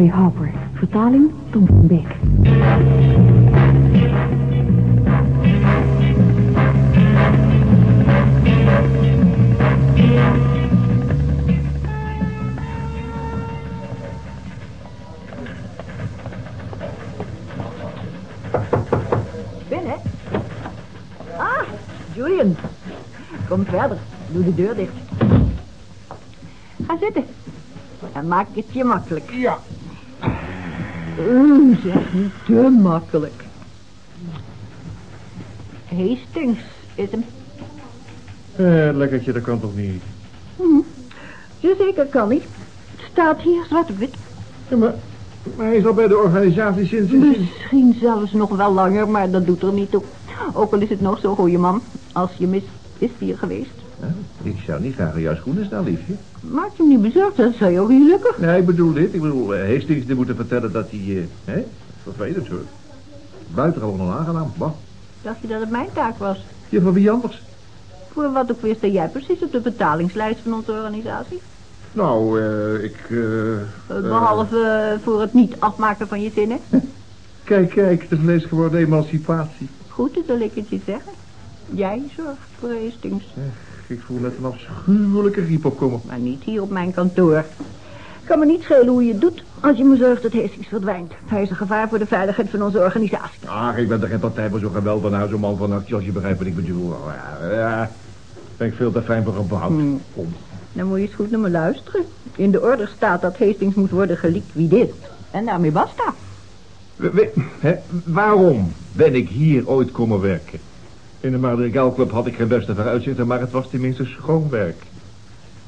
Terry Harper. Vertaling Tom van Beek. Binnen? Ah, Julian. Kom verder. Doe de deur dicht. Ga zitten. En maak het je makkelijk. Ja. Makkelijk. Hastings is hem. Eh, lekkertje, dat kan toch niet? Jazeker kan niet. Het staat hier zwart op wit. Ja, maar, maar hij is al bij de organisatie sinds... sinds- Misschien zelfs nog wel langer, maar dat doet er niet toe. Ook al is het nog zo'n goede man. Als je mis, is hier geweest. Ik zou niet graag in jouw schoenen staan, liefje. Maak je hem niet bezorgd, dat zou je ook niet lukken. Nee, ik bedoel dit. Ik bedoel, eh, Hastings die moeten vertellen dat hij... eh hè? Vervelend hoor. Buitengewoon onaangenaam. Bah. Dacht je dat het mijn taak was? Ja, van wie anders? Voor wat ook weer sta jij precies op de betalingslijst van onze organisatie? Nou, eh, ik... eh, Behalve eh, voor het niet afmaken van je zinnen. kijk, kijk, de vleesgeworden emancipatie. Goed, dan zal ik het je zeggen. Jij zorgt voor Hastings. Ik voel net een afschuwelijke griep opkomen. Maar niet hier op mijn kantoor. Kan me niet schelen hoe je het doet als je me zorgt dat Hastings verdwijnt. Hij is een gevaar voor de veiligheid van onze organisatie. Ach, ik ben er geen partij voor zo'n geweld van zo'n man van actie, als je begrijpt wat ik bedoel. Ja, ja, ben ik veel te fijn voor gebouwd. Hmm. Kom. Dan moet je eens goed naar me luisteren. In de order staat dat Hastings moet worden geliquideerd. En daarmee basta. We- we- hè, waarom ben ik hier ooit komen werken? In de Madrigal Club had ik geen beste vooruitzichten, maar het was tenminste schoonwerk. Uh,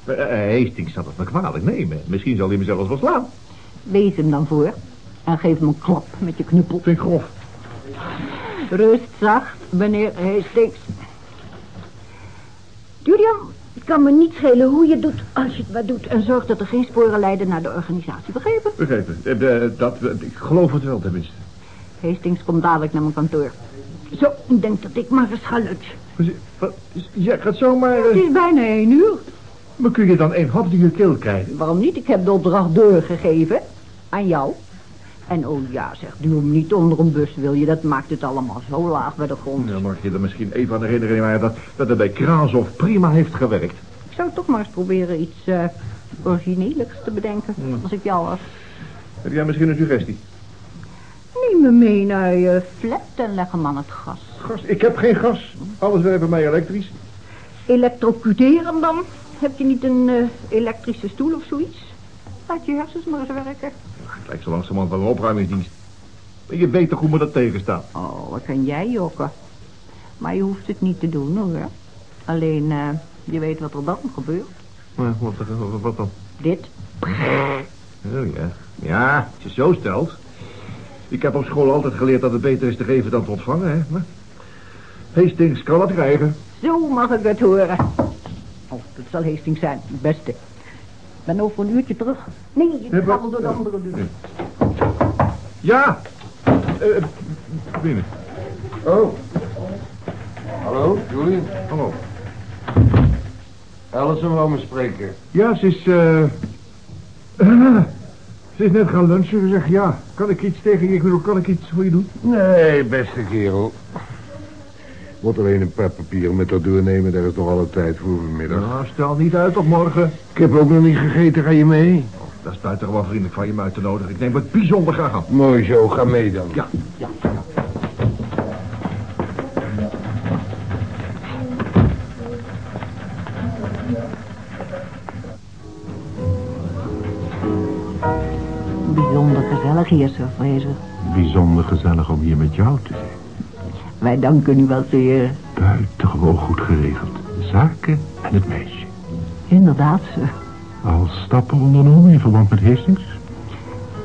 Hastings zal het me kwalijk nemen. Misschien zal hij me zelfs wel slaan. Wees hem dan voor. En geef hem een klap met je knuppel. Vind ik grof. Rust zacht, meneer Hastings. Julian, het kan me niet schelen hoe je het doet als je het maar doet. En zorg dat er geen sporen leiden naar de organisatie. Begrepen? Begrepen. Eh, dat, ik geloof het wel tenminste. Hastings komt dadelijk naar mijn kantoor. Zo, ik denk dat ik maar eens ga lunchen. Ja, gaat zomaar... Het eh, is bijna één uur. Maar kun je dan een hap die je keel krijgen? Waarom niet? Ik heb de opdracht doorgegeven. Aan jou. En oh ja, zeg, duw hem niet onder een bus, wil je? Dat maakt het allemaal zo laag bij de grond. Dan mag je er misschien even aan herinneren maar dat, dat het bij Kraansoff prima heeft gewerkt. Ik zou toch maar eens proberen iets origineels te bedenken. Als ik jou was. Heb jij misschien een suggestie? Neem me mee naar je flat en leg hem aan het gas. Gas, ik heb geen gas. Alles werkt bij mij elektrisch. Elektrocuteren dan? Heb je niet een eh, elektrische stoel of zoiets? Laat je hersens maar eens werken. Het lijkt zo langzamerhand wel een opruimingsdienst. Maar je weet toch hoe me dat tegenstaat? Oh, wat kan jij jokken? Maar je hoeft het niet te doen hoor. Alleen, eh, je weet wat er dan gebeurt. Wat, wat, wat dan? Dit. Oh ja. Ja, als je zo stelt. Ik heb op school altijd geleerd dat het beter is te geven dan te ontvangen, hè. Maar Hastings kan wat krijgen. Zo mag ik het horen. Dat zal Hastings zijn, het beste. Ik ben over een uurtje terug. Nee, ik ga maar- wel door de andere deur. Ja! Eh, binnen. Oh. Hallo, Julian. Hallo. Alison wou me spreken. Ja, ze is, eh... eh, ze is net gaan lunchen. Ze zegt, ja, kan ik iets tegen je? Ik bedoel, kan ik iets voor je doen? Nee, beste kerel. Moet alleen een paar papieren met dat doornemen. Daar is nog alle tijd voor vanmiddag. Nou, stel niet uit op morgen. Ik heb ook nog niet gegeten. Ga je mee? Dat is buitengewoon vriendelijk van je om uit te nodigen. Ik neem het bijzonder graag aan. Mooi zo. Ga mee dan. Ja, ja. Bijzonder gezellig hier, Sir Fraser. Bijzonder gezellig om hier met jou te zijn. Wij danken u wel zeer. Buitengewoon goed geregeld. Zaken en het meisje. Inderdaad, sir. Al stappen ondernomen in verband met Hastings?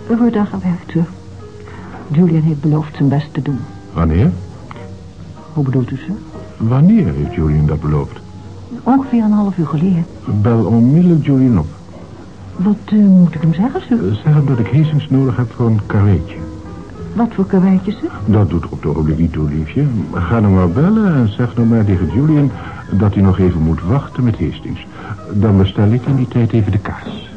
Er wordt aan gewerkt, sir. Julian heeft beloofd zijn best te doen. Wanneer? Hoe bedoelt u, sir? Wanneer heeft Julian dat beloofd? Ongeveer een half uur geleden. Bel onmiddellijk Julian op. Wat eh, moet ik hem zeggen, sir? Zeg hem dat ik Hastings nodig heb voor een karweitje. Wat voor karweitjes, hè? Dat doet op de ogenblik toe, liefje. Ga dan maar bellen en zeg dan maar tegen Julian... dat hij nog even moet wachten met Hastings. Dan bestel ik in die tijd even de kaas.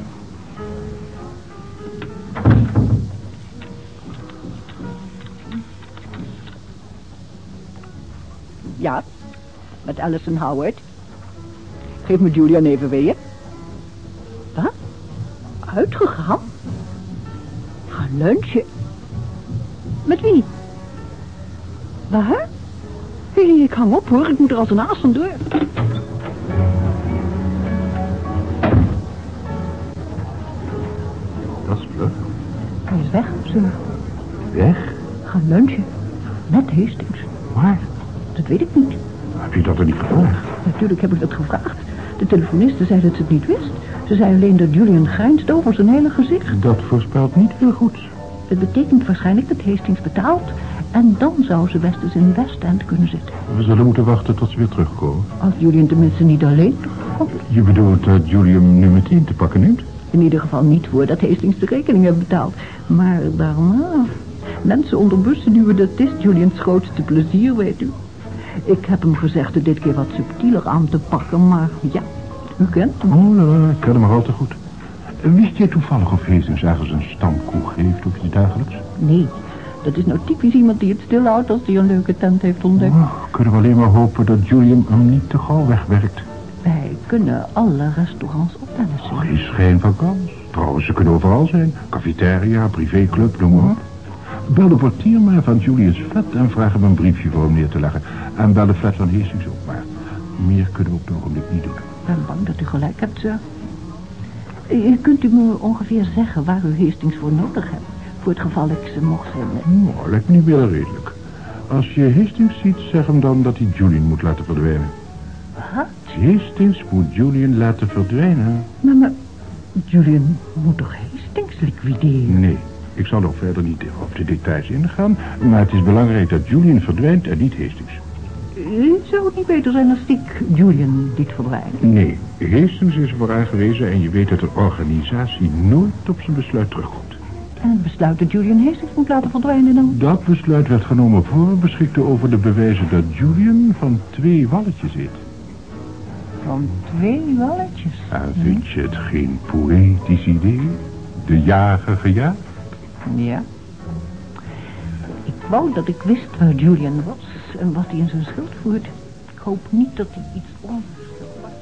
Ja, met Alison Howard. Geef me Julian even weer. Wat? Uitgegaan? Gaan lunchen met wie? Waar? Hé, ik hang op hoor. Ik moet er als een aas vandoor. Dat is vlug. Hij is weg, sir. Weg? Gaan lunchen. Met Hastings. Waar? Dat weet ik niet. Heb je dat er niet gevraagd? Natuurlijk heb ik dat gevraagd. De telefoniste zei dat ze het niet wist. Ze zei alleen dat Julian grijnsde over zijn hele gezicht. Dat voorspelt niet veel goeds. Het betekent waarschijnlijk dat Hastings betaalt. En dan zou ze best eens in West End kunnen zitten. We zullen moeten wachten tot ze weer terugkomen. Als Julian tenminste niet alleen komt. Je bedoelt dat Julie hem nu meteen te pakken neemt? In ieder geval niet voordat Hastings de rekening heeft betaald. Maar daarna... Mensen onder bussen duwen, dat is Julians grootste plezier, weet u. Ik heb hem gezegd het dit keer wat subtieler aan te pakken, maar ja, u kent hem. Oh, ja, ik ken hem maar al te goed. Wist je toevallig of Hastings ergens een stamkoe heeft of iets dergelijks? Nee, dat is nou typisch iemand die het stilhoudt als hij een leuke tent heeft ontdekt. Oh, kunnen we alleen maar hopen dat Julian hem niet te gauw wegwerkt. Wij kunnen alle restaurants optellen, Oh, sir. Geen schijn van kans. Trouwens, ze kunnen overal zijn. Cafeteria, privéclub, noem maar op. Bel de portier maar van Julius flat en vraag hem een briefje voor hem neer te leggen. En bel de flat van Hastings ook maar. Meer kunnen we op het ogenblik niet doen. Ik ben bang dat u gelijk hebt, sir. Eh, Kunt u me ongeveer zeggen waar u Hastings voor nodig hebt? Voor het geval ik ze mocht vinden. Nou, lijkt me niet meer redelijk. Als je Hastings ziet, zeg hem dan dat hij Julian moet laten verdwijnen. Wat? Hastings moet Julian laten verdwijnen. Maar, maar Julian moet toch Hastings liquideren? Nee, ik zal nog verder niet op de details ingaan. Maar het is belangrijk dat Julian verdwijnt en niet Hastings. Zou het niet beter zijn als ik Julian liet verdwijnen? Nee, Hastings is ervoor aangewezen en je weet dat de organisatie nooit op zijn besluit terugkomt. En het besluit dat Julian Hastings moet laten verdwijnen dan? Dat besluit werd genomen voor we beschikten over de bewijzen dat Julian van twee walletjes eet. Van twee walletjes. En vind je het geen poëtisch idee? De jager gejaagd? Ja. Ik wou dat ik wist waar Julian was en wat hij in zijn schild voert. Ik hoop niet dat hij iets onverschilbaars...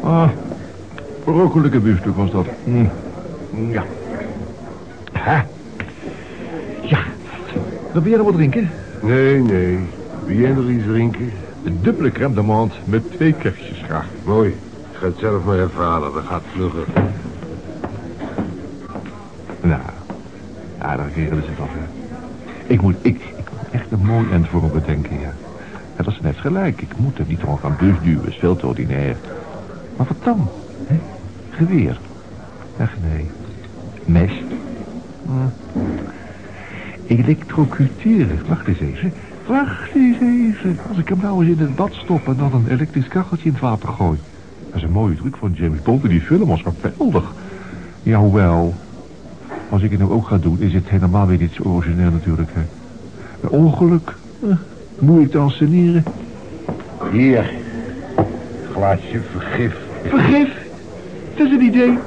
Ah, rokkelijke biefstuk was dat. Hm. Ja. Ha. Ja. Dan wil jij nog wat drinken? Nee, nee. Wil jij nog iets drinken? Een dubbele crème de menthe met twee kersjes graag. Mooi. Ik ga het zelf maar even halen. Dat gaat vlugger. Nou, ja, regelen ze het af, hè. Ik moet, ik, ik moet echt een mooi end voor hem bedenken, ja. Dat is net gelijk. Ik moet hem niet gewoon gaan busduwen. is veel te ordinair. Maar wat dan? Hè? Geweer. Ach, nee. Mes. Hm. Wacht eens even. Wacht eens even. Als ik hem nou eens in het bad stop en dan een elektrisch kacheltje in het water gooi. Dat is een mooie truc van James Bond die film. was geweldig. Ja, hoewel. Als ik het nou ook ga doen, is het helemaal weer iets origineel natuurlijk. Hè. Een ongeluk. Eh, moeilijk te anseneren. Hier. Glaasje vergif. Vergif. Dat is een idee.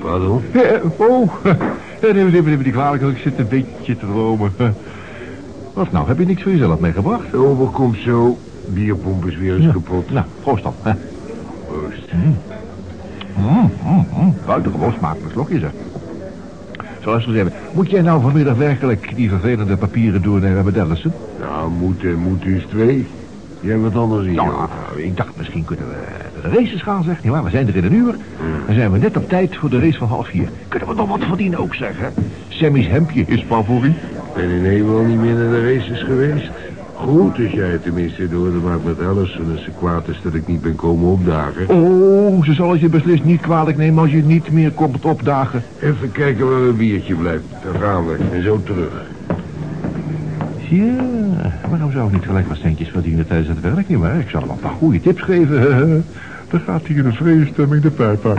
Pardon? Eh, oh, neem, neem die kwalijk, ik zit een beetje te dromen. Wat nou, heb je niks voor jezelf meegebracht? Overkomt zo. Bierpomp is weer eens Ja. kapot. Nou, proost dan. hè. Proost. Mm, mm, mm. Buitengewoon smakelijk slokje, zeg. Zo, luister eens even. Moet jij nou vanmiddag werkelijk die vervelende papieren doornemen met Allison? Nou, moet en moet is twee. Jij hebt wat anders je Nou, ik dacht misschien kunnen we naar de races gaan, zeg. Ja, maar we zijn er in een uur. Dan zijn we net op tijd voor de race van half vier. Kunnen we nog wat verdienen ook, zeg, hè? Sammy's hemdje is favoriet. Ben in Nederland niet meer naar de races geweest? Goed, als jij tenminste door de maakt met Allison als ze kwaad is dat ik niet ben komen opdagen. Oh, ze zal het je beslist niet kwalijk nemen als je niet meer komt opdagen. Even kijken waar mijn biertje blijft. Dan gaan we. En zo terug. Ja, waarom zou ik niet gelijk wat centjes verdienen tijdens het werk? Niet maar ik zal hem een paar goede tips geven. Dan gaat hij in een vreesstemming de pijp uit.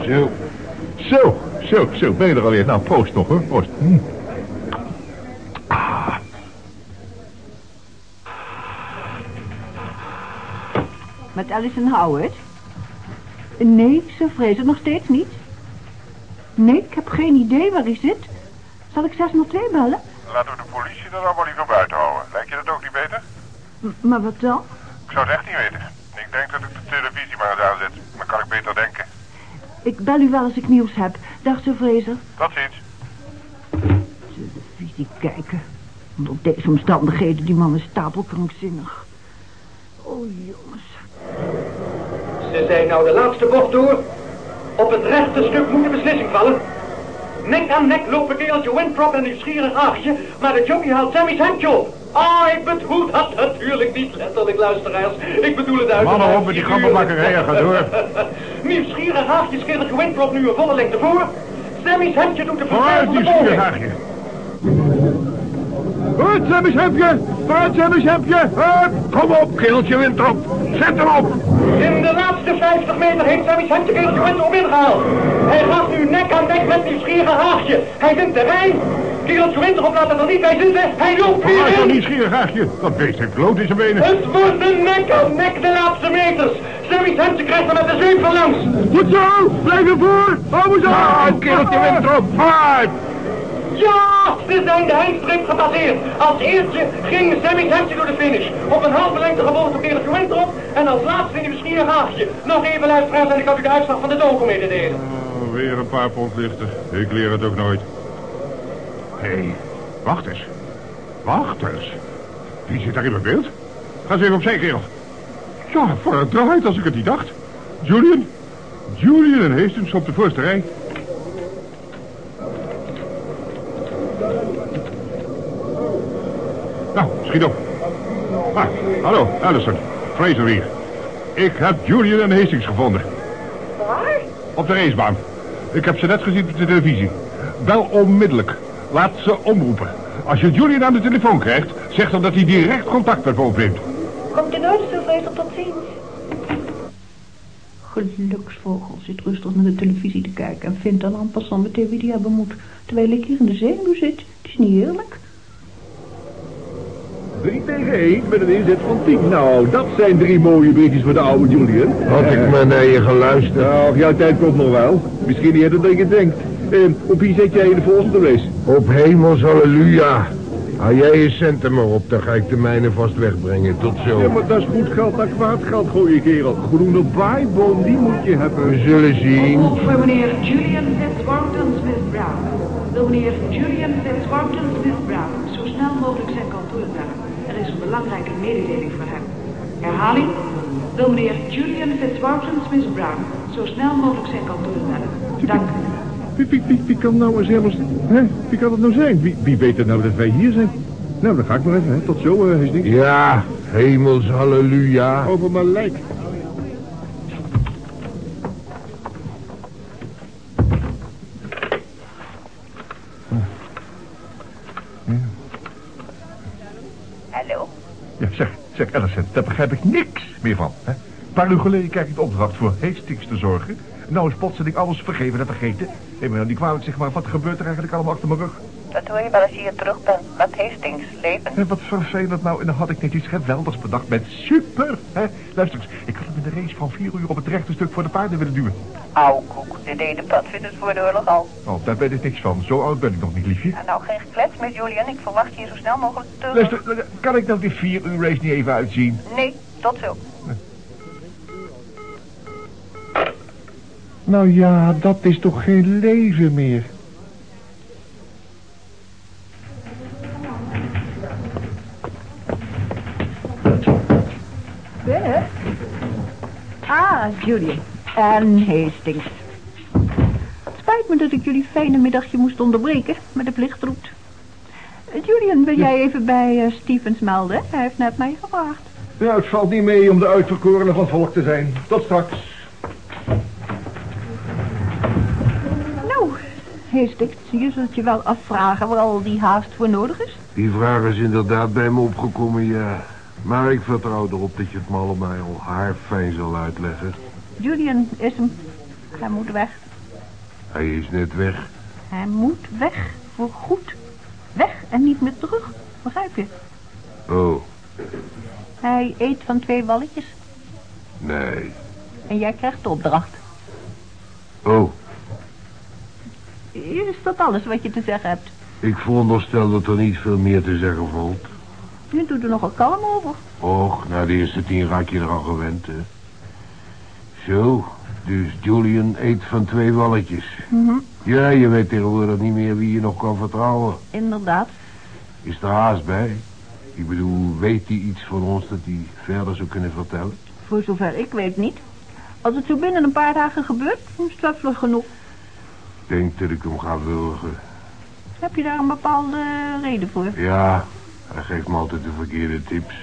Zo. Zo, zo, zo, ben je er alweer. Nou, proost nog, hoor. Proost. Hm. Met Alison Howard? Nee, ze vrezen het nog steeds niet. Nee, ik heb geen idee waar hij zit. Zal ik 602 bellen? Laten we de politie dat allemaal liever buiten houden. Lijkt je dat ook niet beter? M- Maar wat dan? Ik zou het echt niet weten. Ik denk dat ik de televisie maar eens aanzet. Dan kan ik beter denken. Ik bel u wel als ik nieuws heb. Dag, Sir Fraser. Tot ziens. Televisie kijken. Onder deze omstandigheden, die man is stapelkrankzinnig. Oh, jongens. Ze zijn nou de laatste bocht door. Op het rechte stuk moet de beslissing vallen. Nek aan nek lopen kereltje Winthrop en nieuwsgierig aagje, maar de jockey haalt Sammy's handje op. Ah, ik bedoel dat natuurlijk niet letterlijk, luisteraars. Ik bedoel het uit. Mannen op met die grappenmakkerijen, ga door. Nieuwsgierig aagje kereltje Winthrop nu een volle lengte voor. Sammy's handje doet de Vooruit, van de die poging. schierhaagje. Vooruit, Sammy's hemdje. Vooruit, Sammy's hemdje. Hup. Kom op, keeltje Wintrop. Zet hem op. In de laatste 50 meter heeft Sammy's handje kereltje Winthrop ingehaald. Hij gaat nu nek aan nek met nieuwsgierige haagje. Hij vindt terrein. Kereltje Winthrop laat het er niet bij zitten. Hij loopt weer Vooruit, in. dan die schierhaagje. Dat beest heeft kloot in zijn benen. Het wordt een nek aan nek de laatste meters. Sammy's handje krijgt er met de zweep van langs. Goed zo. Blijf ervoor. Hou eens aan. keeltje Wintrop. Vooruit. Ja, ze zijn de eindstreep gepasseerd. Als eerste ging Sammy's handje door de finish. Op een halve lengte gevolgd door kereltje Winthrop. En als laatste in de misschien haagje. Nog even luisteraars en ik had u de uitslag van de doco mededelen. Oh, weer een paar pond lichter. Ik leer het ook nooit. Hé, hey, wacht eens. Wacht eens. Wie zit daar in mijn beeld? Ga eens even opzij, kerel. Ja, voor het draait als ik het niet dacht. Julian? Julian en Hastings op de voorste rij. Nou, schiet op. Ah, hallo, Allison. Fraser hier. Ik heb Julian en Hastings gevonden. Waar? Op de racebaan. Ik heb ze net gezien op de televisie. Bel onmiddellijk. Laat ze omroepen. Als je Julian aan de telefoon krijgt, zeg dan dat hij direct contact met me opneemt. Komt u nooit, Sir Fraser, tot ziens. Geluksvogel zit rustig naar de televisie te kijken... en vindt dan aan passant meteen wie die hebben moet. Terwijl ik hier in de zenuw zit. Het is niet eerlijk. 3 tegen 1 met een inzet van 10. Nou, dat zijn drie mooie berichtjes voor de oude Julian. Had ik maar naar je geluisterd. Nou, jouw tijd komt nog wel. Misschien niet eerder dan je denkt. Eh, op wie zet jij in de volgende race? Op hemels halleluja. Hou jij je centen maar op, dan ga ik de mijne vast wegbrengen. Tot zo. Ja, maar dat is goed geld naar kwaad geld gooien, kerel. Groene baaiboom, die moet je hebben. We zullen zien. Voor meneer Julian Fitzwarrington Smith Brown. Wil meneer Julian Fitzwarrington Smith Brown zo snel mogelijk zijn kantoor bellen. Er is een belangrijke mededeling voor hem. Herhaling. Wil meneer Julian Fitzwarrington Smith Brown zo snel mogelijk zijn kantoor bellen. Dank u. Wie, wie, wie, wie kan nou eens helemaal... Hè? Wie kan het nou zijn? Wie, wie weet het nou dat wij hier zijn? Nou, dan ga ik maar even, hè. Tot zo, uh, Hastings. Ja, hemels halleluja. Over mijn lijk. Begrijp ik niks meer van. Hè? Een paar uur geleden krijg ik de opdracht voor Hastings te zorgen. Nou is plotseling alles vergeven en vergeten. Neem me nou niet kwalijk, zeg maar, wat gebeurt er eigenlijk allemaal achter mijn rug? Dat hoor je wel als je hier terug bent. Met Hastings, leven. En wat vervelend nou, en dan had ik net iets geweldigs bedacht met super, hè? Luister eens, ik had hem in de race van vier uur op het rechte stuk voor de paarden willen duwen. Auw, koek. Dit deden padvinders voor de oorlog al. Oh, daar weet ik niks van. Zo oud ben ik nog niet, liefje. En nou geen geklets met Julian. Ik verwacht je zo snel mogelijk terug. Luister, kan ik nou die vier uur race niet even uitzien? Nee, tot zo. Nou ja, dat is toch geen leven meer. Julian. En Hastings. Het spijt me dat ik jullie fijne middagje moest onderbreken, maar de plicht roept. Eh, Julian, wil jij even bij eh, Stevens melden? Hij heeft net mij gevraagd. Ja, het valt niet mee om de uitverkorene van het volk te zijn. Tot straks. Nou, Hastings, je zult je wel afvragen waar al die haast voor nodig is. Die vraag is inderdaad bij me opgekomen, ja. Maar ik vertrouw erop dat je het me allebei al haarfijn zal uitleggen. Julian is hem. Hij moet weg. Hij is net weg. Hij moet weg. Voor goed. Weg en niet meer terug. Begrijp je? Oh, Hij eet van twee balletjes. nee. En jij krijgt de opdracht. Oh, Is dat alles wat je te zeggen hebt? Ik veronderstel dat er niet veel meer te zeggen valt. Je doet er nogal kalm over. Och, na de eerste tien raak je er al gewend, hè. Zo, dus Julian eet van twee walletjes. Mhm. Ja, je weet tegenwoordig niet meer wie je nog kan vertrouwen. Inderdaad. Is er haast bij? Ik bedoel, weet hij iets van ons dat hij verder zou kunnen vertellen? Voor zover ik weet niet. Als het zo binnen een paar dagen gebeurt, is het wel vlug genoeg. Ik denk dat ik hem ga wurgen. Heb je daar een bepaalde reden voor? Ja, hij geeft me altijd de verkeerde tips.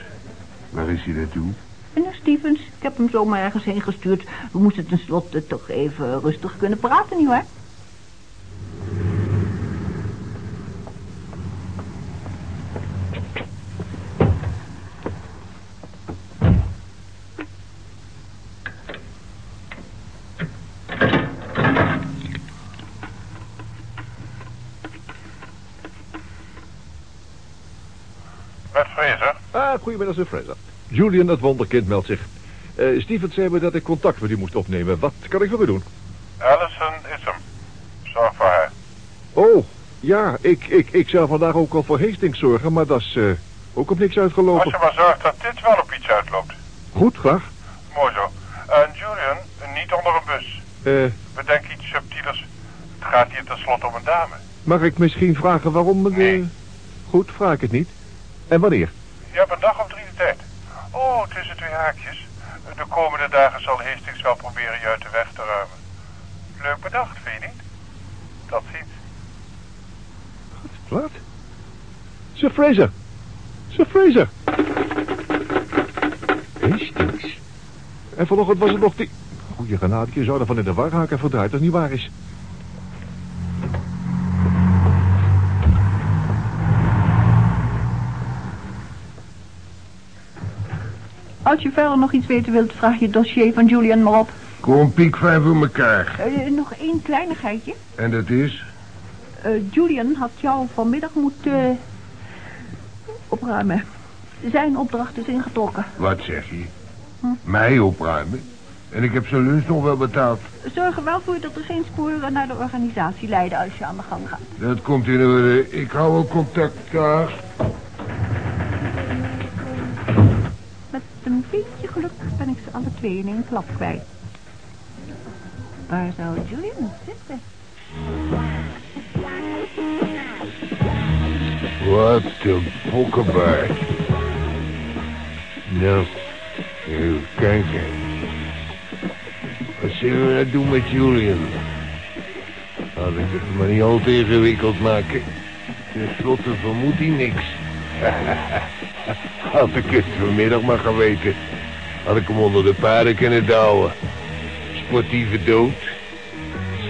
Waar is hij naartoe? Meneer Stevens, ik heb hem zomaar ergens heen gestuurd. We moesten tenslotte toch even rustig kunnen praten, nietwaar? Met Fraser? Ah, goedemiddag, Sir Fraser. Julian, het wonderkind, meldt zich. Steven zei me dat ik contact met u moest opnemen. Wat kan ik voor u doen? Allison is hem. Zorg voor haar. Oh, ja, ik, ik, ik zou vandaag ook al voor Hastings zorgen, maar dat is eh, ook op niks Als uitgelopen. je maar zorgt dat dit wel op iets uitloopt. Goed, graag. Mooi zo. En Julian, niet onder een bus. Eh, Bedenk iets subtielers. Het gaat hier tenslotte om een dame. mag ik misschien vragen waarom... Nee. Goed, vraag ik het niet. En wanneer? Je hebt een dag of drie de tijd. Oh, tussen twee haakjes. De komende dagen zal Hastings wel proberen je uit de weg te ruimen. Leuk bedacht, vind je niet? Tot ziens. Wat? Sir Fraser. Sir Fraser. Hastings. En vanochtend was het nog die... Goeie genade, je zou ervan in de war haken verdraaid als niet waar is. Als je verder nog iets weten wilt, vraag je het dossier van Julian maar op. Kom piekvijf voor elkaar. Eh, nog één kleinigheidje. En dat is? Eh, Julian had jou vanmiddag moeten opruimen. Zijn opdracht is ingetrokken. Wat zeg je? Mij opruimen? En ik heb zijn lunch nog wel betaald. Zorg er wel voor dat er geen sporen naar de organisatie leiden als je aan de gang gaat. Dat komt in orde. Ik hou wel contact daar. Alle twee in één klap kwijt. Waar zou Julian zitten? Wat een pokkenbaard. Nou, even kijken. Wat zullen we nou doen met Julian? Laat ik het maar niet al te ingewikkeld maken. Ten slotte vermoedt hij niks. Had ik het vanmiddag maar geweten. Had ik hem onder de paarden kunnen douwen. Sportieve dood.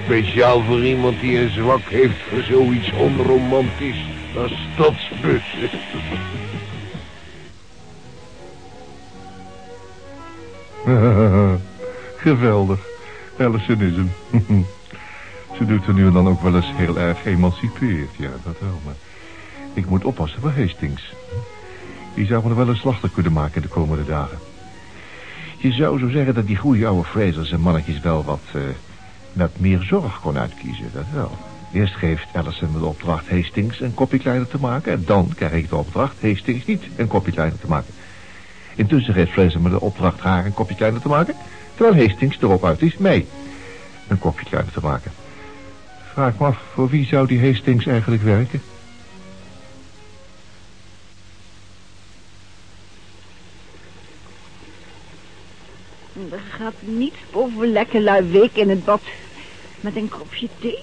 Speciaal voor iemand die een zwak heeft voor zoiets onromantisch als stadsbussen. Geweldig. Allison is hem. Ze doet er nu en dan ook wel eens heel erg emancipeerd. Ja, dat wel, maar... Ik moet oppassen voor Hastings. Die zou me wel een slachter kunnen maken de komende dagen. Je zou zo zeggen dat die goede oude Fraser zijn mannetjes wel wat... eh, met meer zorg kon uitkiezen, dat wel. Eerst geeft Allison me de opdracht Hastings een kopje kleiner te maken... en dan krijg ik de opdracht Hastings niet een kopje kleiner te maken. Intussen geeft Fraser me de opdracht haar een kopje kleiner te maken... terwijl Hastings erop uit is mij een kopje kleiner te maken. Vraag me af, voor wie zou die Hastings eigenlijk werken? Er gaat niets boven lekker lui week in het bad. Met een kopje thee.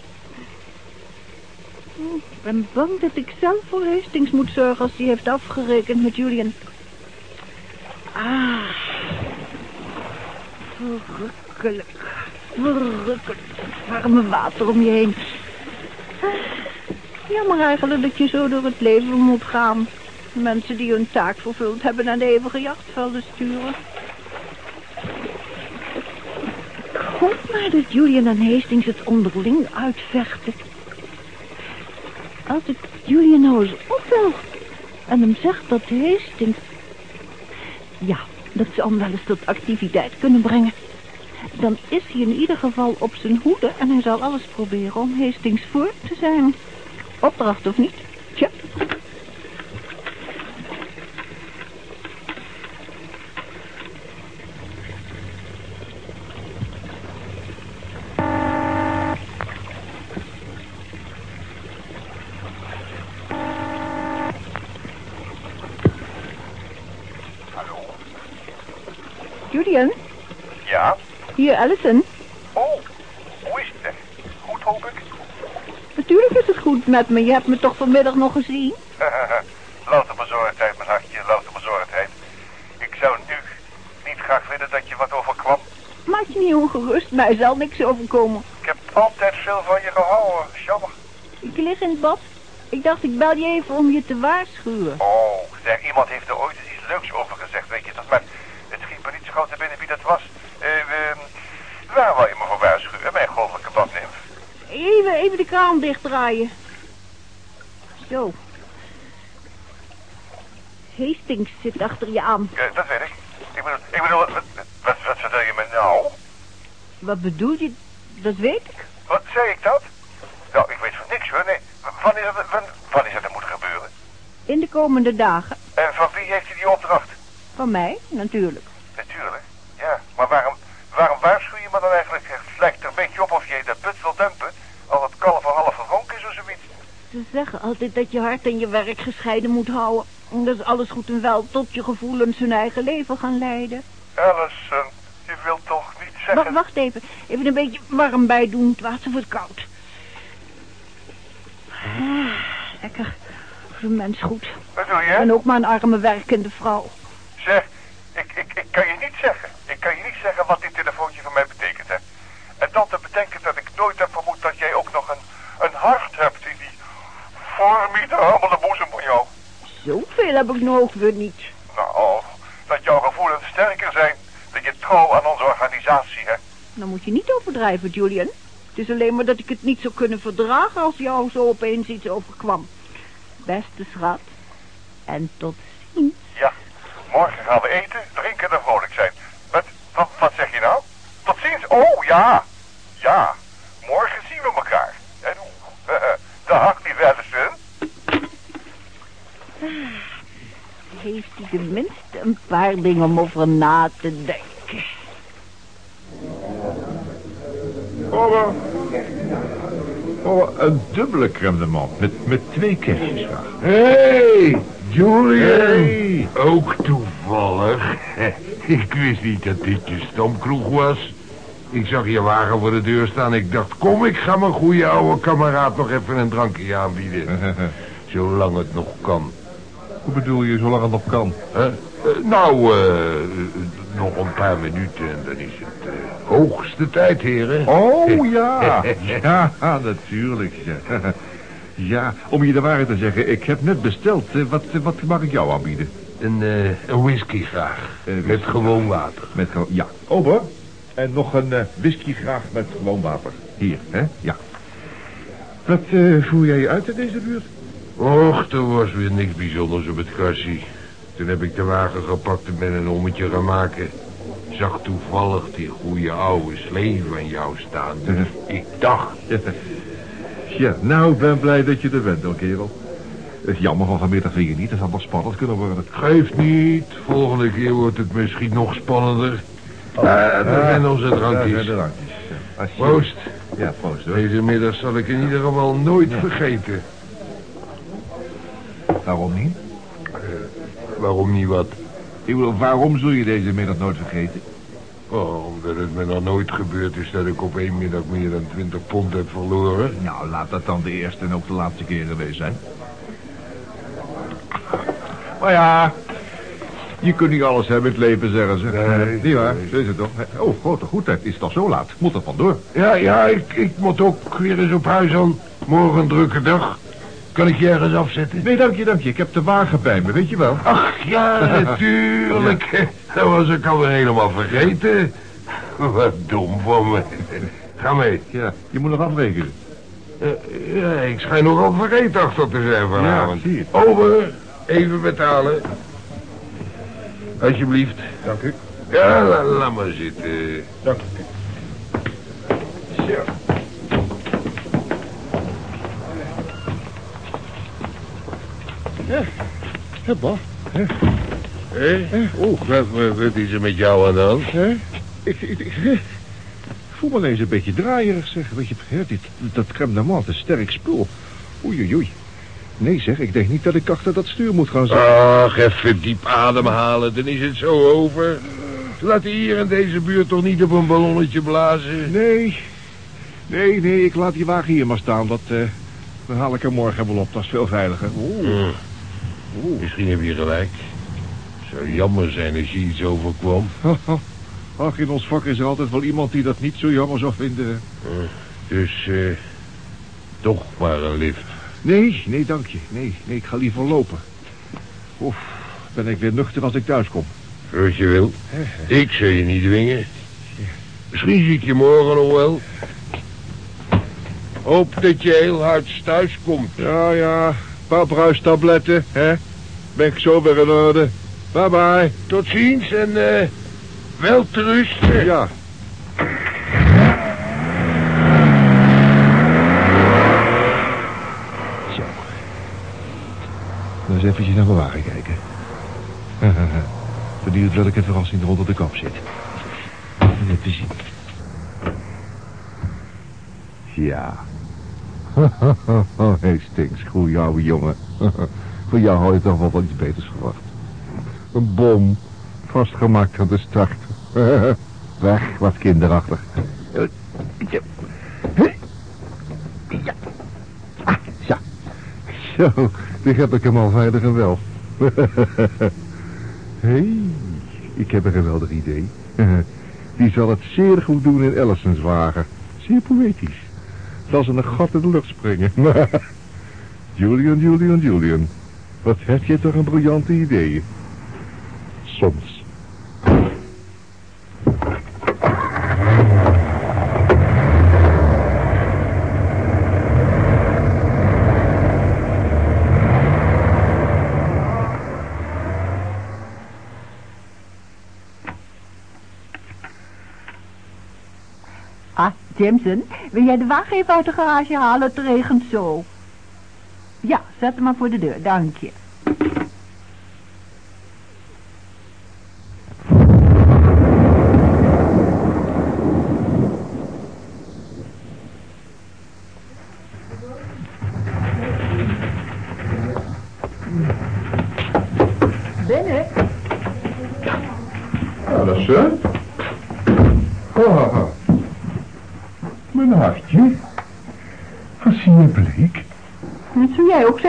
Hm, Ik ben bang dat ik zelf voor Hastings moet zorgen als hij heeft afgerekend met Julian. Ah. Verrukkelijk. Verrukkelijk. Warme water om je heen. Ah, Jammer eigenlijk dat je zo door het leven moet gaan. Mensen die hun taak vervuld hebben naar de eeuwige jachtvelden sturen. Hoop maar dat Julian en Hastings het onderling uitvechten. Als ik Julian nou eens opbel en hem zeg dat Hastings... Ja, dat zou hem wel eens tot activiteit kunnen brengen. Dan is hij in ieder geval op zijn hoede en hij zal alles proberen om Hastings voor te zijn. Opdracht of niet? Tja. Hallo? Julian, Ja? Hier Allison. Oh, hoe is het? Goed, hoop ik? Natuurlijk is het goed met me. Je hebt me toch vanmiddag nog gezien? louter bezorgdheid, mijn hartje, louter bezorgdheid. Ik zou nu niet graag willen dat je wat overkwam. Maak je niet ongerust. Mij zal niks overkomen. Ik heb altijd veel van je gehouden. Jammer. Ik lig in het bad. Ik dacht, ik bel je even om je te waarschuwen. Oh, zeg, iemand heeft er ooit eens iets leuks over gezegd, weet je dat? Maar het schiet me niet zo groot te binnen wie dat was. Eh, ehm, waar wil je me voor waarschuwen? Mijn goddelijke badnimf. Even, even de kraan dichtdraaien. Zo. Hastings zit achter je aan. Eh, dat weet ik. Ik bedoel, ik bedoel, wat, wat, wat vertel je me nou? Wat bedoel je? Dat weet ik. Wat zei ik dat? Nou, ik weet van niks hoor. Nee, wanneer, is het- wan- wanneer is dat moet gebeuren? In de komende dagen. En van wie heeft hij die opdracht? Van mij. Natuurlijk. Ja, maar waarom, waarom waarschuw je me dan eigenlijk? Het lijkt er een beetje op of je dat put wil dumpen. Al het kalf al half verdronken is of zoiets. Ze zeggen altijd dat je hart en je werk gescheiden moet houden. Dat is alles goed en wel tot je gevoelens hun eigen leven gaan leiden. Allison, je wilt toch niet zeggen... Wacht, wacht even. Even een beetje warm bij doen. Het water wordt koud. Ah, lekker. Voor een mens goed. Wat doe je? En ook maar een arme werkende vrouw. Zeg, ik, ik, ik kan je niet zeggen. Ik kan je niet zeggen wat dit telefoontje voor mij betekent, hè. En dan te bedenken dat ik nooit heb vermoed dat jij ook nog een, een hart hebt in die formidabele boezem van jou. Zoveel heb ik nog weer niet. Nou, dat jouw gevoelens sterker zijn dan je trouw aan onze organisatie, hè. Dan moet je niet overdrijven, Julian. Het is alleen maar dat ik het niet zou kunnen verdragen als jou zo opeens iets overkwam. Beste schat. En tot ziens. Ja, morgen gaan we eten, drinken en vrolijk zijn. Wat, wat, wat zeg je nou? Tot ziens. Oh. Ja, morgen zien we elkaar. En hoe? Dag, lieve Allison. Heeft hij tenminste een paar dingen om over na te denken. Oh, oh, een dubbele crème de menthe met, met twee kerstjes graag. Hey, Julian. Hey. Ook toevallig. Ik wist niet dat dit je stamkroeg was. Ik zag je wagen voor de deur staan. Ik dacht, kom, ik ga mijn goede oude kameraad nog even een drankje aanbieden. Zolang het nog kan. Hoe bedoel je, zolang het nog kan? Eh, nou, eh, nog een paar minuten en dan is het eh, hoogste tijd, heren. Oh, ja. Ja, natuurlijk. Ja. ja, om je de waarheid te zeggen, ik heb net besteld. Wat, wat mag ik jou aanbieden? Een, een whisky graag. Whisky. Met gewoon water. Met gewoon, ja. Ober. En nog een whisky graag met gewoon water. Hier, hè? Ja. Wat voer jij je uit in deze buurt? Och, er was weer niks bijzonders op het kassie. Toen heb ik de wagen gepakt en ben een ommetje gaan maken. Zag toevallig die goede oude slee van jou staan. Dus ik dacht, Ja. nou, ik ben blij dat je er bent, hoor, kerel. Het is jammer van vanmiddag weer niet, dat had nog spannend kunnen worden. geeft niet. Volgende keer wordt het misschien nog spannender. Ja, dat zijn onze Ja, drankjes. drankjes. Ja. Proost. Ja, proost hoor. Deze middag zal ik in ieder geval nooit vergeten. Waarom niet? Waarom niet wat? Ik bedoel, waarom zul je deze middag nooit vergeten? Oh, omdat het me nog nooit gebeurd is dat ik op één middag meer dan 20 pond heb verloren. Nou, laat dat dan de eerste en ook de laatste keer geweest zijn. Maar ja, je kunt niet alles hebben in het leven, zeggen ze. Nee, Niet waar? nee. Zo is het toch? Oh, grote goedheid. Is het al zo laat? Moet er vandoor. Ja, ja, ik, ik moet ook weer eens op huis aan. Morgen een drukke dag. Kan ik je ergens afzetten? Nee, dank je, dank je. Ik heb de wagen bij me, weet je wel. Ach, ja, natuurlijk. Dat was ik alweer helemaal vergeten. Wat dom van me. Ga mee. Ja, je moet nog afrekenen. Eh, ja, ik schijn nogal vergeetachtig te zijn vanavond. zie je. Over, even betalen. Alsjeblieft. Dank u. Ja, la- laat maar zitten. Dank u. Zo. Hé? Oeh, wat, is er met jou aan de hand? Ik, ik, voel me ineens een beetje draaierig, zeg. Weet je, hè, dit, dat crème de menthe is sterk spul. Oei, oei, oei. Nee, zeg, ik denk niet dat ik achter dat stuur moet gaan zitten. Ach, even diep ademhalen, dan is het zo over. Ze laten hier in deze buurt toch niet op een ballonnetje blazen? Nee, nee, nee, ik laat die wagen hier maar staan. Dat, eh, dan haal ik er morgen wel op, dat is veel veiliger. Oeh. Misschien heb je gelijk. Zou jammer zijn als je iets overkwam. Ach, in ons vak is er altijd wel iemand die dat niet zo jammer zou vinden. Dus, eh, toch maar een lift. Nee, nee, dank je. Nee, nee, ik ga liever lopen. Oef, ben ik weer nuchter als ik thuis kom. Zoals je wil. Ik zal je niet dwingen. Misschien zie ik je morgen nog wel. Hoop dat je heel hard thuis komt. Ja, ja, paar bruistabletten, hè. Ben ik zo weer in orde. Bye bye. Tot ziens en eh wel te rusten. Ja. Zo. Dan eens eventjes naar mijn wagen kijken. Verduurt welke verrassing er onder de kap zit. Te zien. Ja. Hé, Stinks, goeie ouwe jongen. Voor jou had je toch wel wat iets beters verwacht. Een bom, vastgemaakt aan de start. Weg, wat kinderachtig. Ja. Ah, ja. Zo, nu heb ik hem al veilig en wel. Hé, hey, ik heb een geweldig idee. Die zal het zeer goed doen in Ellisons wagen. Zeer poëtisch. Zal ze een gat in de lucht springen. Julian, Julian, Julian. Wat heb je toch een briljante ideeën. Soms. Jameson, wil jij de wagen even uit de garage halen? Het regent zo. Ja, zet hem maar voor de deur, dank je.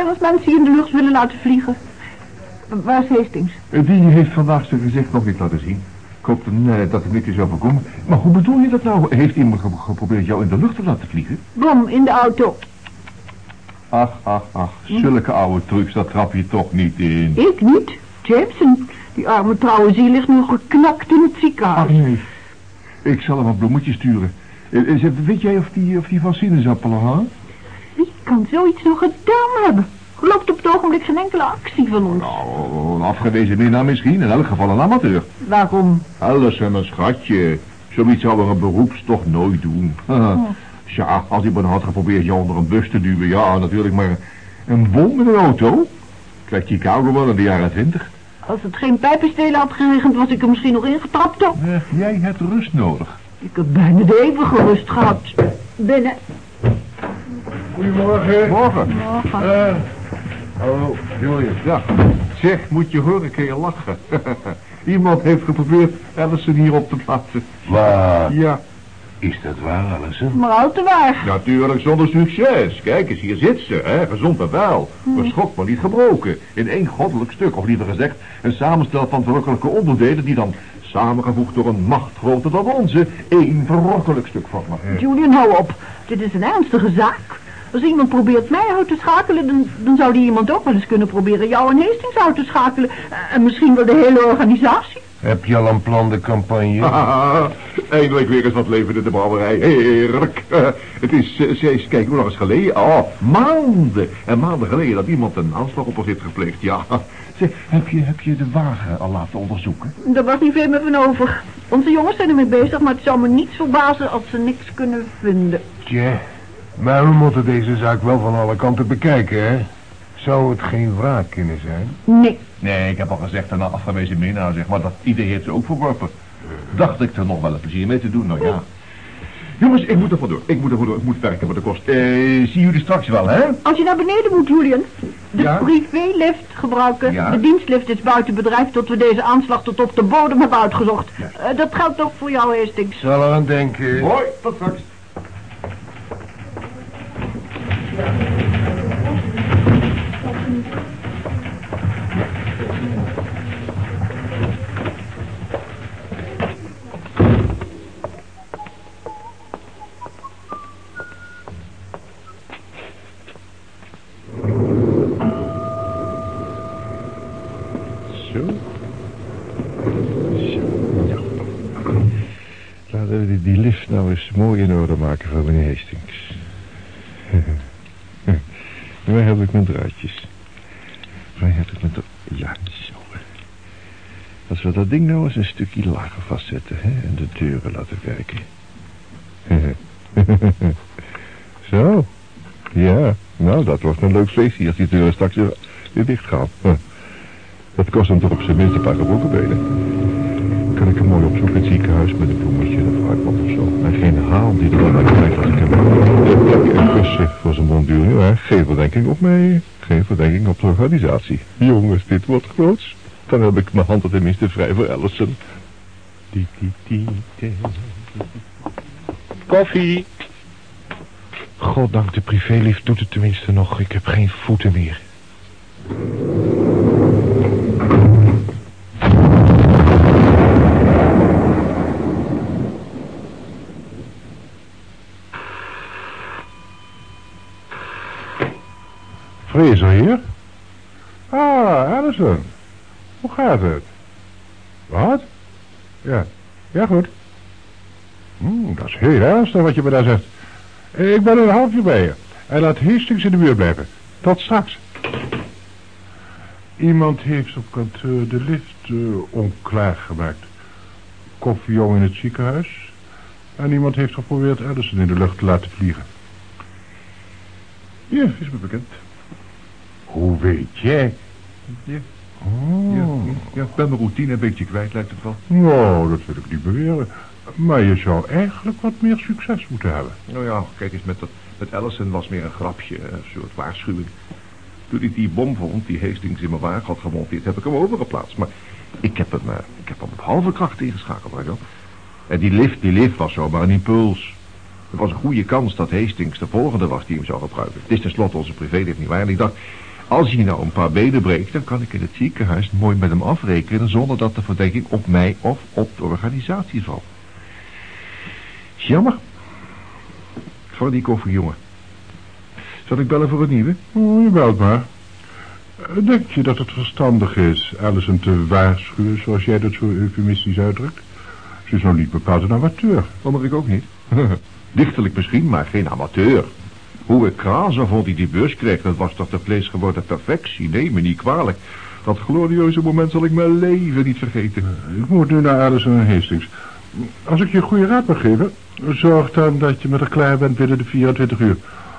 Als mensen je in de lucht willen laten vliegen. Waar is Hastings? Die heeft vandaag zijn gezicht nog niet laten zien. Ik hoop dan, eh, dat het niet is overkomen. Maar hoe bedoel je dat nou? Heeft iemand ge- geprobeerd jou in de lucht te laten vliegen? Bom, in de auto. Ach, ach, ach. Zulke oude trucs, dat trap je toch niet in. Ik niet. Jameson, die arme trouwe ziel ligt nu geknakt in het ziekenhuis. Ach nee. Ik zal hem een bloemetje sturen. Eh, eh, Weet jij of die, of die van sinaasappelen had? Wie kan zoiets nog gedaan hebben? Gelooft op het ogenblik geen enkele actie van ons. Nou, een afgewezen minnaar misschien. In elk geval een amateur. Waarom? Alles en een schatje. Zoiets zou er een beroeps toch nooit doen. Ja, als iemand had geprobeerd je onder een bus te duwen, ja, natuurlijk, maar een bom in een auto? Krijgt Chicago wel in de jaren twintig. Als het geen pijpenstelen had geregend, was ik er misschien nog ingetrapt op. Eh, jij hebt rust nodig. Ik heb bijna de eeuwige rust gehad. Binnen. Goedemorgen. Morgen. Morgen. Eh, hallo, Julius. Ja. Zeg, moet je horen, kun je lachen. Iemand heeft geprobeerd Allison hier op te plaatsen. Maar Ja, is dat waar, Allison? Maar al te waar. natuurlijk zonder succes. Kijk eens, hier zit ze, hè, gezond en wel. Geschokt, maar niet gebroken. In één goddelijk stuk, of liever gezegd, een samenstel van verrukkelijke onderdelen... die dan, samengevoegd door een macht groter dan onze, één verrukkelijk stuk vormen. Julian, hou op. Dit is een ernstige zaak. Als iemand probeert mij uit te schakelen, dan, dan zou die iemand ook wel eens kunnen proberen jou en Hastings uit te schakelen. Eh, En misschien wel de hele organisatie. Heb je al een plan de campagne? Haha, eindelijk weer eens wat leven in de brouwerij. Heerlijk. Eh, het is, uh, eens, kijk, hoe lang is het geleden? Oh, maanden. En maanden geleden dat iemand een aanslag op ons heeft gepleegd, ja. Zeg, heb je, heb je de wagen al laten onderzoeken? Daar was niet veel meer van over. Onze jongens zijn ermee bezig, maar het zou me niets verbazen als ze niks kunnen vinden. Tja, maar we moeten deze zaak wel van alle kanten bekijken, hè? Zou het geen wraak kunnen zijn? Nee. Nee, ik heb al gezegd aan een afgewezen minnaar, zeg maar. Dat idee heeft ze ook verworpen. Dacht ik er nog wel een plezier mee te doen, nou ja. Jongens, ik moet er vandoor. Ik moet er vandoor. Ik moet werken voor de kost. Eh, zien jullie straks wel, hè? Als je naar beneden moet, Julian, de Ja? privélift gebruiken. Ja? De dienstlift is buiten bedrijf tot we deze aanslag tot op de bodem hebben uitgezocht. Eh, dat geldt ook voor jou, Hastings. Zal er aan denken. Hoi, tot straks. Die, lift nou eens mooi in orde maken voor meneer Hastings. Waar heb ik mijn draadjes? Waar heb ik mijn Ja, zo. Als we dat ding nou eens een stukje lager vastzetten, hè, en de deuren laten werken. zo. Ja, nou, dat wordt een leuk feestje als die deuren straks weer, dicht gaan. Dat kost hem toch op zijn minst een paar gebroken benen. Kan ik hem mooi opzoeken in het ziekenhuis met een bloemetje en een. En geen haal die er dan naar kijkt als ik hem... Een kussen voor zijn monduur. Ja, geen verdenking op mij. Geen verdenking op de organisatie. Jongens, dit wordt groots. Dan heb ik mijn handen tenminste vrij voor Allison. Die, die, die, die. Koffie. Goddank, de privélift doet het tenminste nog. Ik heb geen voeten meer. Fraser hier? Ah, Allison. Hoe gaat het? Wat? Ja, ja goed. Hmm, dat is heel ernstig wat je me daar zegt. Eh, Ik ben een half uur bij je. En laat Hastings in de buurt blijven. Tot straks. Iemand heeft op kantoor de lift eh, onklaar gemaakt. Koffiejong in het ziekenhuis. En iemand heeft geprobeerd Allison in de lucht te laten vliegen. Ja, is me bekend. Hoe weet jij? Ja. Oh. Ja, ja, ik ben mijn routine een beetje kwijt, lijkt het wel. Nou, dat wil ik niet beweren. Maar je zou eigenlijk wat meer succes moeten hebben. Nou ja, kijk eens, met, dat, met Allison was meer een grapje, een soort waarschuwing. Toen ik die bom vond, die Hastings in mijn wagen had gemonteerd, heb ik hem overgeplaatst. Maar ik heb hem, eh, ik heb hem op halve kracht ingeschakeld, weet je wel. En die lift, die lift was zomaar een impuls. Er was een goede kans dat Hastings de volgende was die hem zou gebruiken. Het is tenslotte onze privélift niet waar. En ik dacht, als hij nou een paar benen breekt, dan kan ik in het ziekenhuis mooi met hem afrekenen... zonder dat de verdenking op mij of op de organisatie valt. Jammer. Voor die koffie, jongen. Zal ik bellen voor het nieuwe? Oh, je belt maar. Eh, Denk je dat het verstandig is Allison te waarschuwen, zoals jij dat zo eufemistisch uitdrukt? Ze is nou niet bepaald een amateur. Vond ik ook niet. Dichterlijk misschien, maar geen amateur. Hoe ik krazen vond hij die beurs kreeg, dat was toch de vleesgeworden perfectie. Neem me niet kwalijk. Dat glorieuze moment zal ik mijn leven niet vergeten. Ik moet nu naar Allison en Hastings. Als ik je goede raad mag geven, zorg dan dat je met haar klaar bent binnen de 24 uur.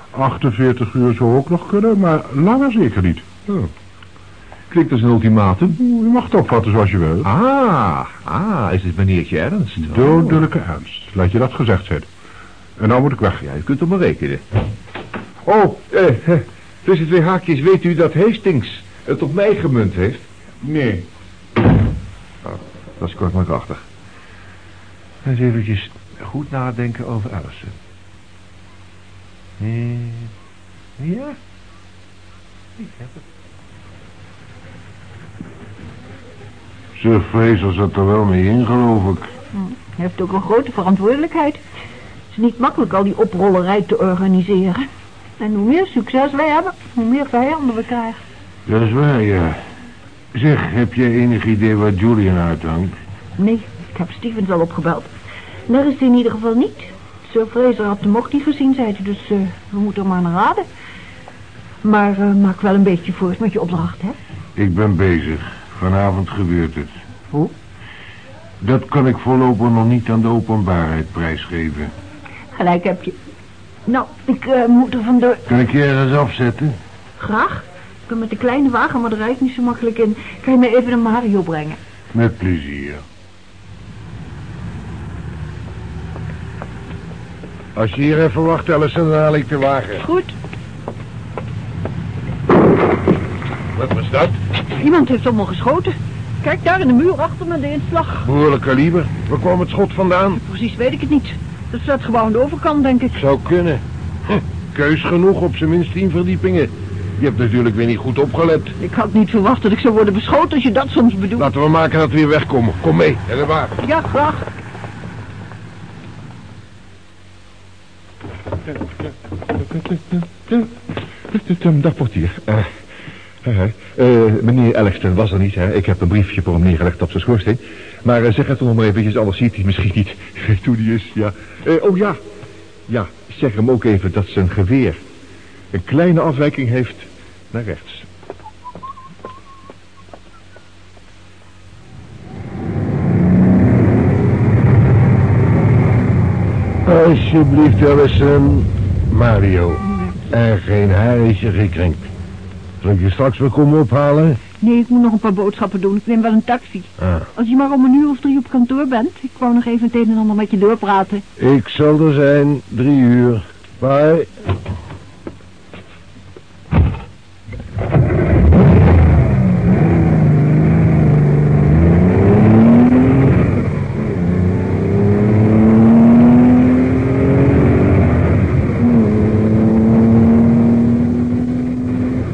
48 uur zou ook nog kunnen, maar langer zeker niet. Klinkt als een ultimatum. Je mag het opvatten zoals je wil. Ah, ah, is het meneertje ernst? Dodelijke ernst, laat je dat gezegd zijn. En nou moet ik weg. Ja, u kunt op me rekenen. Oh, eh, eh, tussen twee haakjes, weet u dat Hastings het op mij gemunt heeft? Nee. Oh, dat is kort maar krachtig. Eens eventjes goed nadenken over Allison. Eh, ja, ik heb het. Sir Fraser zat er wel mee in, geloof ik. Hij heeft ook een grote verantwoordelijkheid. Het is niet makkelijk al die oprollerij te organiseren. En hoe meer succes wij hebben, hoe meer vijanden we krijgen. Dat is waar, ja. Zeg, heb je enig idee waar Julian uithangt? Nee, ik heb Stevens al opgebeld. Daar is hij in ieder geval niet. Sir Fraser had hem ook niet gezien, zei hij, dus eh, we moeten er maar naar raden. Maar eh, maak wel een beetje voort met je opdracht, hè? Ik ben bezig. Vanavond gebeurt het. Hoe? Dat kan ik voorlopig nog niet aan de openbaarheid prijsgeven. Gelijk heb je. Nou, ik eh, moet er vandoor. Kan ik je ergens afzetten? Graag. Ik ben met de kleine wagen, maar de rijdt niet zo makkelijk in. Kan je me even naar Mario brengen? Met plezier. Als je hier even wacht, Ellison, dan haal ik de wagen. Goed. Wat was dat? Iemand heeft op me geschoten. Kijk daar in de muur achter me de inslag. Behoorlijk kaliber. Waar kwam het schot vandaan? Precies weet ik het niet. Dat staat gewoon aan de overkant, denk ik. Zou kunnen. Keus genoeg op zijn minst tien verdiepingen. Je hebt natuurlijk weer niet goed opgelet. Ik had niet verwacht dat ik zou worden beschoten als je dat soms bedoelt. Laten we maken dat we weer wegkomen. Kom mee, en de wagen. Ja, graag. Dag portier. Eh, eh, eh, meneer Alexton was er niet, hè. Ik heb een briefje voor hem neergelegd op zijn schoorsteen. Maar eh, zeg het nog maar eventjes, anders ziet hij misschien niet. Hoe die is, ja. Eh, oh ja. Ja, zeg hem ook even dat zijn geweer een kleine afwijking heeft naar rechts. Alsjeblieft, Ellison. Mario. En geen haar is je gekrenkt. Je straks weer komen ophalen? Nee, ik moet nog een paar boodschappen doen. Ik neem wel een taxi. Ah. Als je maar om een uur of drie op kantoor bent. Ik wou nog even het een en ander met je doorpraten. Ik zal er zijn. Drie uur. Bye.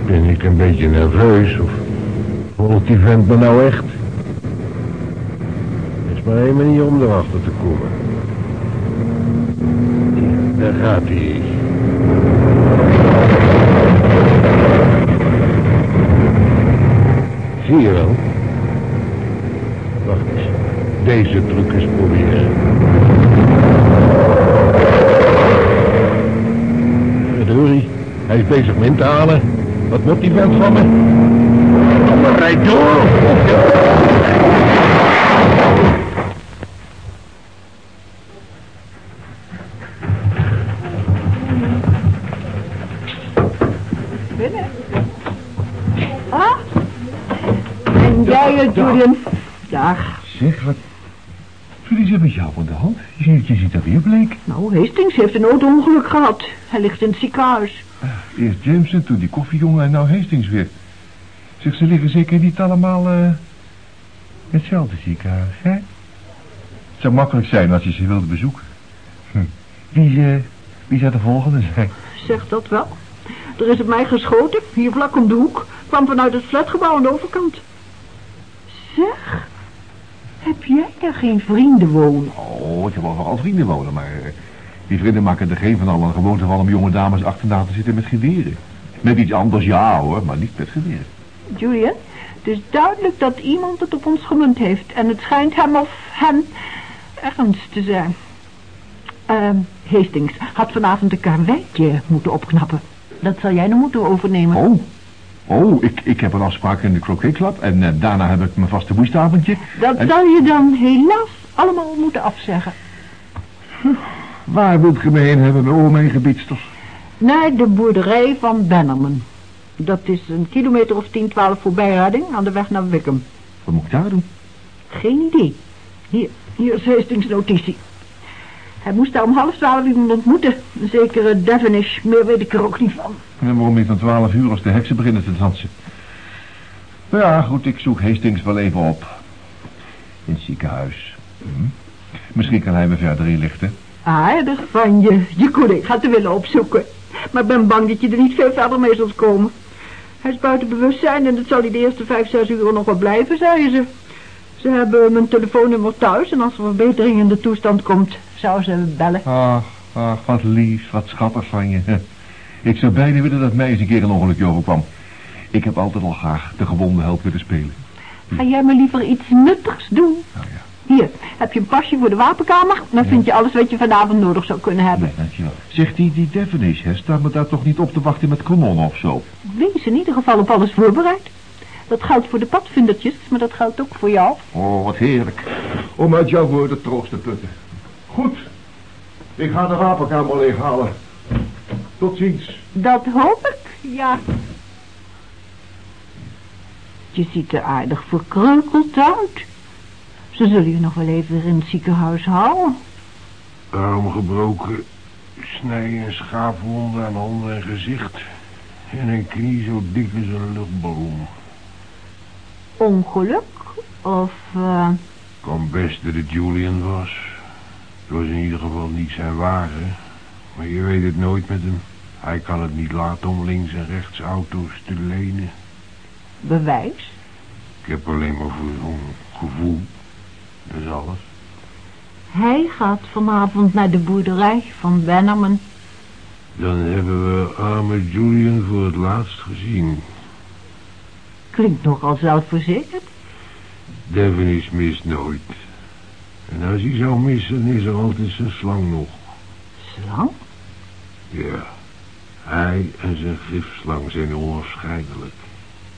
Ben ik een beetje nerveus of volgt die vent me nou echt? Er is maar één manier om erachter te komen. Daar gaat hij. Zie je wel? Wacht eens. Deze truc eens proberen. Verdorie. Hij is bezig me in te halen. Wat moet die vent van me? Maar, rijd door. Binnen. Ah? En jij, eh, Julian? Dag. Zeg, wat... Wat is er met jou aan de hand? Je ziet, je ziet er weer bleek. Nou, Hastings heeft een auto-ongeluk gehad. Hij ligt in het ziekenhuis. Eerst Jameson, toen die koffiejongen en nou Hastings weer. Zeg, ze liggen zeker niet allemaal eh, in hetzelfde ziekenhuis, hè? Het zou makkelijk zijn als je ze wilde bezoeken. Hm. Wie, eh, wie zou de volgende zijn? Zeg dat wel. Er is op mij geschoten, hier vlak om de hoek. Kwam vanuit het flatgebouw aan de overkant. Zeg, heb jij daar geen vrienden wonen? Oh, ik heb overal vrienden wonen, maar... eh, die vrienden maken er geen van allen gewoonte van om jonge dames achterna te zitten met geweren. Met iets anders, ja hoor, maar niet met geweren. Julian, het is duidelijk dat iemand het op ons gemunt heeft. En het schijnt hem of hen ernst te zijn. Ehm, Hastings had vanavond een karweitje moeten opknappen. Dat zal jij nog moeten overnemen. Oh, oh, ik, ik heb een afspraak in de Croquet Club en eh, daarna heb ik mijn vaste woestavondje. Dat en- zal je dan helaas allemaal moeten afzeggen. Waar wilt ge me heen hebben, mijn oom en gebiedsters? Naar de boerderij van Bannerman. Dat is een kilometer of 10, 12 voorbij Redding aan de weg naar Wickham. Wat moet ik daar doen? Geen idee. Hier, hier is Hastings notitie. Hij moest daar om half twaalf iemand ontmoeten. Een zekere Devonish, meer weet ik er ook niet van. En waarom niet om twaalf uur als de heksen beginnen te dansen? Nou ja, goed, ik zoek Hastings wel even op. In het ziekenhuis. Hm. Misschien kan hij me verder inlichten. Aardig van je, je collega te willen opzoeken. Maar ik ben bang dat je er niet veel verder mee zult komen. Hij is buiten bewustzijn en dat zal hij de eerste vijf, zes uur nog wel blijven, zeiden ze. Ze hebben mijn telefoonnummer thuis en als er verbetering in de toestand komt, zou ze bellen. Ach, ach, wat lief, wat schattig van je. Ik zou bijna willen dat mij eens een keer een ongelukje overkwam. Ik heb altijd al graag de gewonde held willen spelen. Ga jij maar liever iets nuttigs doen? Nou ja, Hier, heb je een pasje voor de wapenkamer? Dan vind je alles wat je vanavond nodig zou kunnen hebben. nee, dankjewel. Zegt die, die Devonish, hè, staat me daar toch niet op te wachten met kanonnen of zo? Wees in ieder geval op alles voorbereid. Dat geldt voor de padvindertjes, maar dat geldt ook voor jou. Oh, wat heerlijk. Om uit jouw woorden troost te putten. Goed. Ik ga de wapenkamer leeghalen. Tot ziens. Dat hoop ik, ja. Je ziet er aardig verkreukeld uit. Ze zullen je nog wel even in het ziekenhuis houden. Arm gebroken, snij- en schaafwonden aan handen en gezicht. En een knie zo dik als een luchtballon. Ongeluk? Of, Kan best dat het Julian was. Het was in ieder geval niet zijn wagen. Maar je weet het nooit met hem. Hij kan het niet laten om links en rechts auto's te lenen. bewijs? Ik heb alleen maar voor zo'n gevoel. Dat is alles. Hij gaat vanavond naar de boerderij van Bannerman. Dan hebben we arme Julian voor het laatst gezien. Klinkt nogal zelfverzekerd. Devin mist nooit. En als hij zou missen, is er altijd zijn slang nog. Slang? Ja, hij en zijn gifslang zijn onafscheidelijk.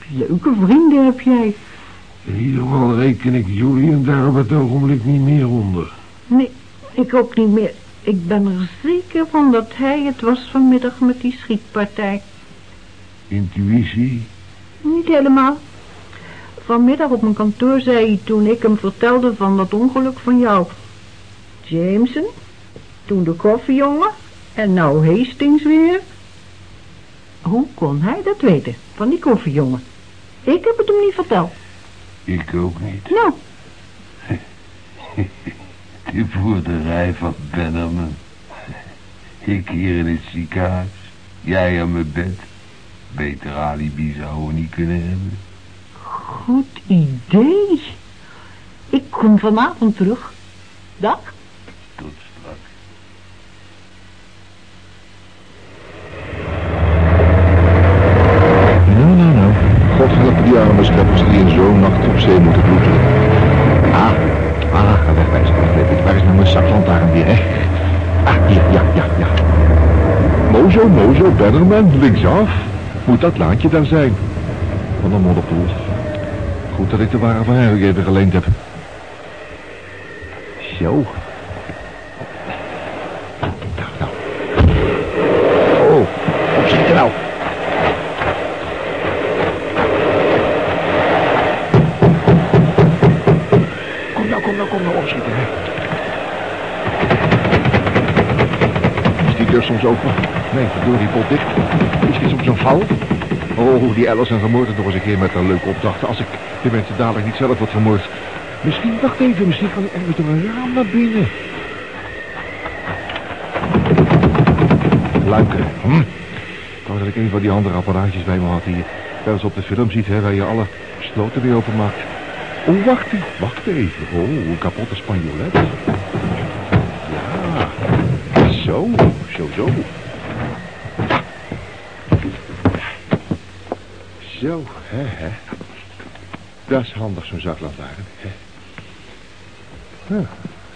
Leuke vrienden heb jij. In ieder geval reken ik Julian daar op het ogenblik niet meer onder. Nee, ik ook niet meer. Ik ben er zeker van dat hij het was vanmiddag met die schietpartij. Intuïtie? Niet helemaal. Vanmiddag op mijn kantoor zei hij toen ik hem vertelde van dat ongeluk van jou. Jameson, toen de koffiejongen en nou Hastings weer. Hoe kon hij dat weten, van die koffiejongen? Ik heb het hem niet verteld. Ik ook niet. Nou, De boerderij van Bennerman. Ik hier in het ziekenhuis. Jij aan mijn bed. Beter alibi zouden we niet kunnen hebben. goed idee. Ik kom vanavond terug. Dag. Tot straks. Nou, nou, nou. God help die arme scheppers die in zo'n nacht op zee moeten ploeteren. Ah, ah, ga weg, wijs. Waar is nou mijn zaklantaarn weer, hè? Ah, hier, ja, ja, ja. Mozo, Mozo, Bannerman, linksaf. Moet dat laantje daar zijn. Van een modderpoel. Goed dat ik de wagen van Henrik even geleend heb. Zo. Deur soms open? Nee, door die pot dicht. Is die soms een val? Oh, die Alice en vermoord nog eens een keer met een leuke opdracht. Als ik de mensen dadelijk niet zelf word vermoord. Misschien, wacht even, misschien kan ik ergens door een raam naar binnen. Luiken. Hm? Ik wou dat ik een van die andere apparaatjes bij me had die je wel eens op de film ziet, hè, waar je alle sloten weer openmaakt. Oh, wacht even, wacht even. Oh, een kapotte spanjolet. Ja, zo, zo, zo. Zo, hè, hè. Dat is handig, zo'n zaklantaarn. Ja,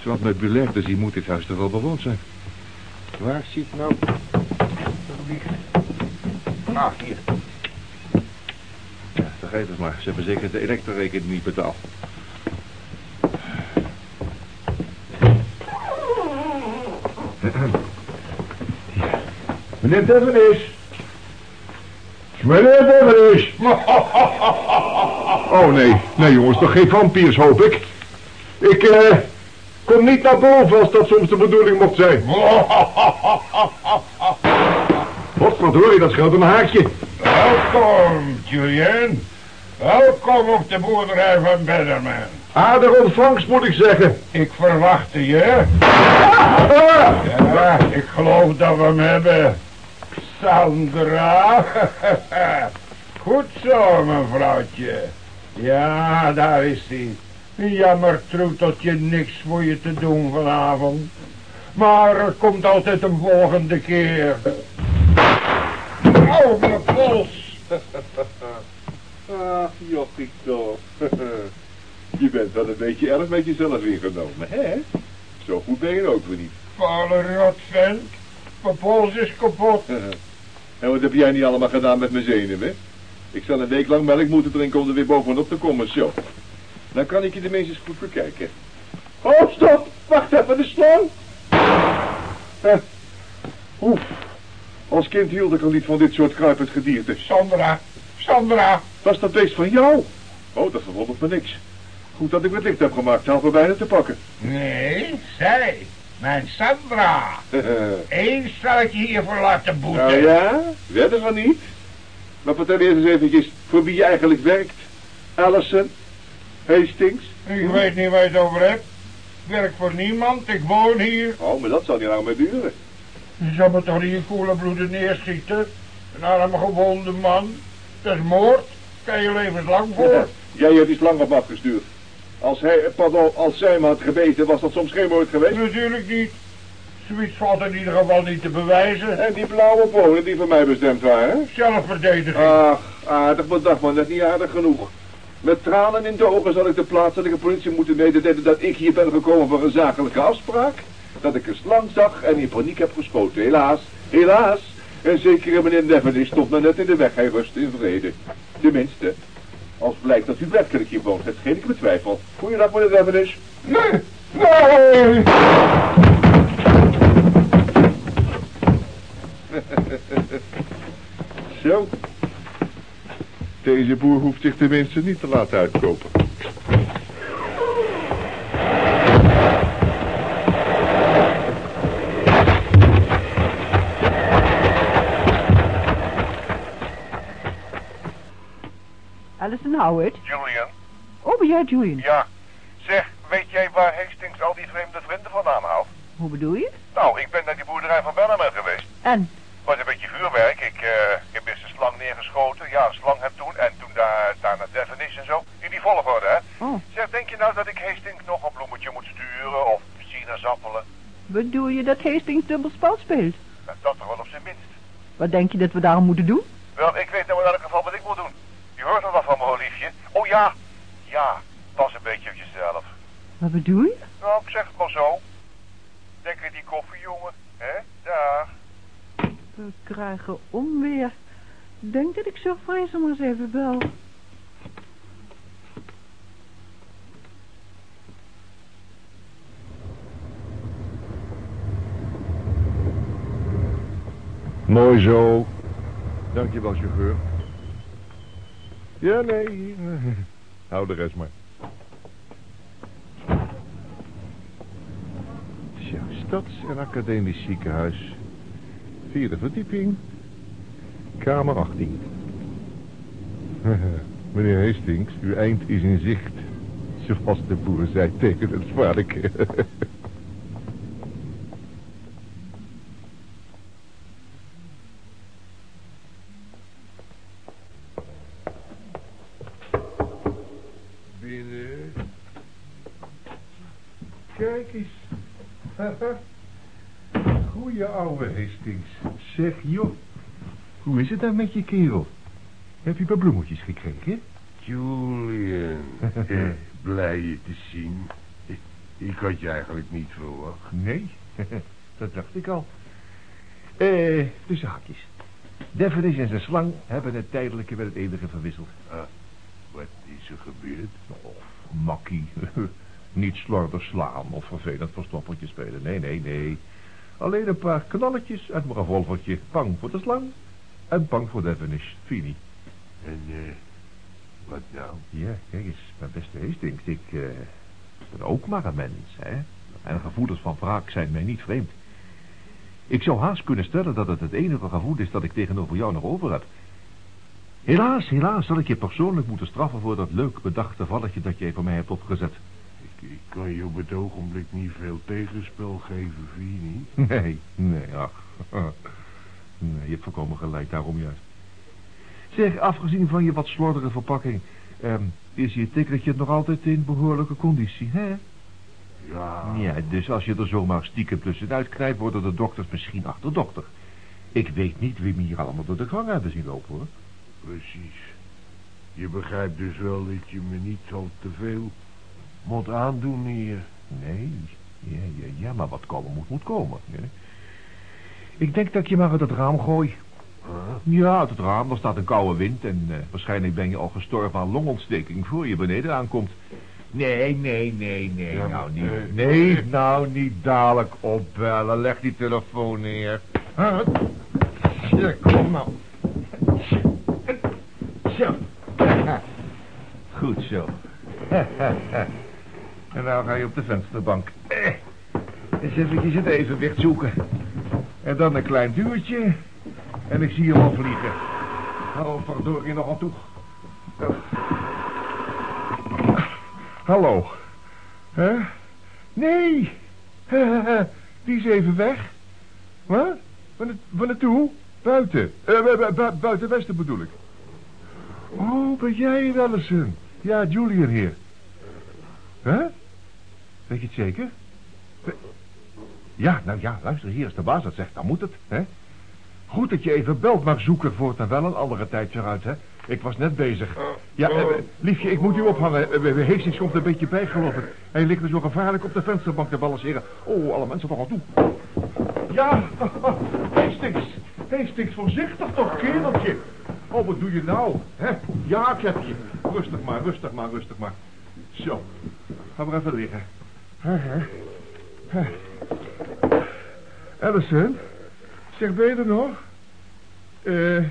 Zoals meubilair te zien moet dit huis toch wel bewoond zijn. Waar zit nou... Ah, hier. Ja, vergeet het maar. Ze hebben zeker de elektrorekening niet betaald. Meneer Devenis. Meneer Devenis. Oh nee, nee jongens, toch geen vampiers hoop ik. Ik eh, kom niet naar boven als dat soms de bedoeling mocht zijn. Wat verdorie, dat scheelt een haakje. Welkom, Julian. Welkom op de boerderij van Bennerman. Aardig ontvangst moet ik zeggen. Ik verwachtte je. Ja, ik geloof dat we hem hebben. Sandra. Goed zo, mevrouwtje. Ja, daar is hij. Jammer, je niks voor je te doen vanavond. Maar er komt altijd een volgende keer. Oh, mijn pols. Ach, jochie toch. je bent wel een beetje erg met jezelf ingenomen, hè? Zo goed ben je ook weer niet. Vuile rotvent. Mijn pols is kapot. en wat heb jij niet allemaal gedaan met mijn zenuwen? Ik zal een week lang melk moeten drinken om er weer bovenop te komen, zo. Dan kan ik je de eens goed bekijken. Oh, stop! Wacht even, de slang! Eh, Oef. Als kind hield ik al niet van dit soort kruipend gedierte. Sandra, Sandra. Was dat beest van jou? Oh, dat verwondert me niks. Goed dat ik het licht heb gemaakt, zelf me bijna te pakken. Nee, zij. Mijn Sandra. Eens zal ik je hiervoor laten boeten. Nou ja, wedden van niet. Maar vertel eerst eens eventjes voor wie je eigenlijk werkt. Allison, Hastings. Ik weet niet waar je het over hebt. Ik werk voor niemand, ik woon hier. Oh, maar dat zal niet lang meer duren. Je zal me toch niet in koele bloeden neerschieten? Een arme gewonde man. Dat is moord. Kan je levenslang voor. Jij hebt die slang op afgestuurd. Als hij, pardon, als zij me had gebeten, was dat soms geen moord geweest. Natuurlijk niet. Zoiets valt in ieder geval niet te bewijzen. En die blauwe polen die voor mij bestemd waren. Zelfverdediging. Ach, aardig bedacht, maar net niet aardig genoeg. Met tranen in de ogen zal ik de plaatselijke politie moeten mededelen dat ik hier ben gekomen voor een zakelijke afspraak. Dat ik een slang zag en in paniek heb geschoten. Helaas, helaas. En zekere meneer Neville stond me net in de weg. Hij rust in vrede. Tenminste, als blijkt dat u hier woont, hetgeen ik betwijfel. Goeiedag, meneer Neville. Nee, nee. Zo. Deze boer hoeft zich tenminste niet te laten uitkopen. Howard. Julian? Oh, ben jij Julian? Ja. Zeg, weet jij waar Hastings al die vreemde vrienden vandaan haalt? Hoe bedoel je? Nou, ik ben naar die boerderij van Bellarmine geweest. En? was een beetje vuurwerk. Ik, eh, ik heb eerst een slang neergeschoten. Ja, een slang heb toen. En toen daar, daar naar Devonish en zo. In die volgorde, hè. Oh. Zeg, denk je nou dat ik Hastings nog een bloemetje moet sturen? Of sinaasappelen? Bedoel je dat Hastings dubbelspel speelt? Nou, dat toch wel op zijn minst. Wat denk je dat we daarom moeten doen? Wel, ik weet nou geval wat ik moet doen. Je hoort er wel van me, hoor, liefje. Oh ja, ja, pas een beetje op jezelf. Wat bedoel je? Nou, ik zeg het maar zo. Denk aan die koffie, jongen. Hè? Daar. We krijgen onweer. Ik denk dat ik zo vrezen maar eens even bel. Mooi zo. Dankjewel, chauffeur. Ja, nee. Hou de rest maar. Tja, Stads- en Academisch Ziekenhuis. Vierde verdieping. Kamer 18. Meneer Hastings, uw eind is in zicht. Zoals de boer zei tegen het varken. Binnen. Kijk eens. Goeie ouwe Hastings. Zeg, joh. Hoe is het dan met je kerel? Heb je paar bloemetjes gekregen? Julian, eh, blij je te zien. Ik, had je eigenlijk niet verwacht. Nee, dat dacht ik al. Eh, de zaakjes. Devenish en zijn slang hebben het tijdelijke met het eeuwige verwisseld. Ah, wat is er gebeurd? Oh, makkie. Niet slordig slaan of vervelend verstoppertje spelen. Nee, nee, nee. Alleen een paar knalletjes uit mijn revolvertje. Bang voor de slang en bang voor Devenish. Fini. En, eh, wat nou? Ja, kijk eens, mijn beste Hastings. Ik eh, ben ook maar een mens, hè. En gevoelens van wraak zijn mij niet vreemd. Ik zou haast kunnen stellen dat het het enige gevoel is dat ik tegenover jou nog over heb. Helaas, helaas zal ik je persoonlijk moeten straffen voor dat leuk bedachte valletje dat jij voor mij hebt opgezet. Ik, ik kan je op het ogenblik niet veel tegenspel geven, niet? Nee, nee, ach. Nee, je hebt voorkomen gelijk, daarom juist. Zeg, afgezien van je wat slordige verpakking... ehm, is je tikkertje nog altijd in behoorlijke conditie, hè? Ja, Ja, dus als je er zomaar stiekem tussenuit knijpt... worden de dokters misschien achterdochtig. Ik weet niet wie me hier allemaal door de gang hebben zien lopen, hoor. precies. Je begrijpt dus wel dat je me niet al te veel moet aandoen hier. Nee, ja, ja, ja, maar wat komen moet, moet komen. hè. Ik denk dat ik je maar uit het raam gooi. Huh? Ja, uit het raam, er staat een koude wind... en eh, waarschijnlijk ben je al gestorven aan longontsteking... voor je beneden aankomt. Nee, nee, nee, nee, Ja, nou niet. eh, nee, nou niet dadelijk opbellen. Leg die telefoon neer. Huh? Ja, kom nou. Zo. Goed zo. en nou ga je op de vensterbank. Eh, Eens eventjes het evenwicht zoeken. En dan een klein duwtje. En ik zie hem al vliegen. Oh, verdorie nog aan toe. Oh. Hallo. Hè? Nee. Die is even weg. Wat? Waar, waar naartoe? Buiten. Eh, bu- bu- bu- buiten Westen bedoel ik. Oh, ben jij het, Allison? Ja, Julian hier. Hè? Weet je het zeker? Ja, nou ja, luister, hier is de baas dat zegt, dan moet het, hè? Goed dat je even belt, maar zoek er voortaan wel een andere tijd vooruit, hè? Ik was net bezig. Ja, eh, eh, liefje, ik moet u ophangen. Eh, Hastings komt een beetje bijgelopen. Hij ligt er zo gevaarlijk op de vensterbank te balanceren. Oh, alle mensen toch al toe. Ja, Hastings. Hastings, voorzichtig toch, kereltje. Oh, wat doe je nou? Hè? Ja, ik heb je. Rustig maar, rustig maar, rustig maar. Zo, ga maar even liggen. Hè, hè. Allison, zeg, ben je er nog? Eh...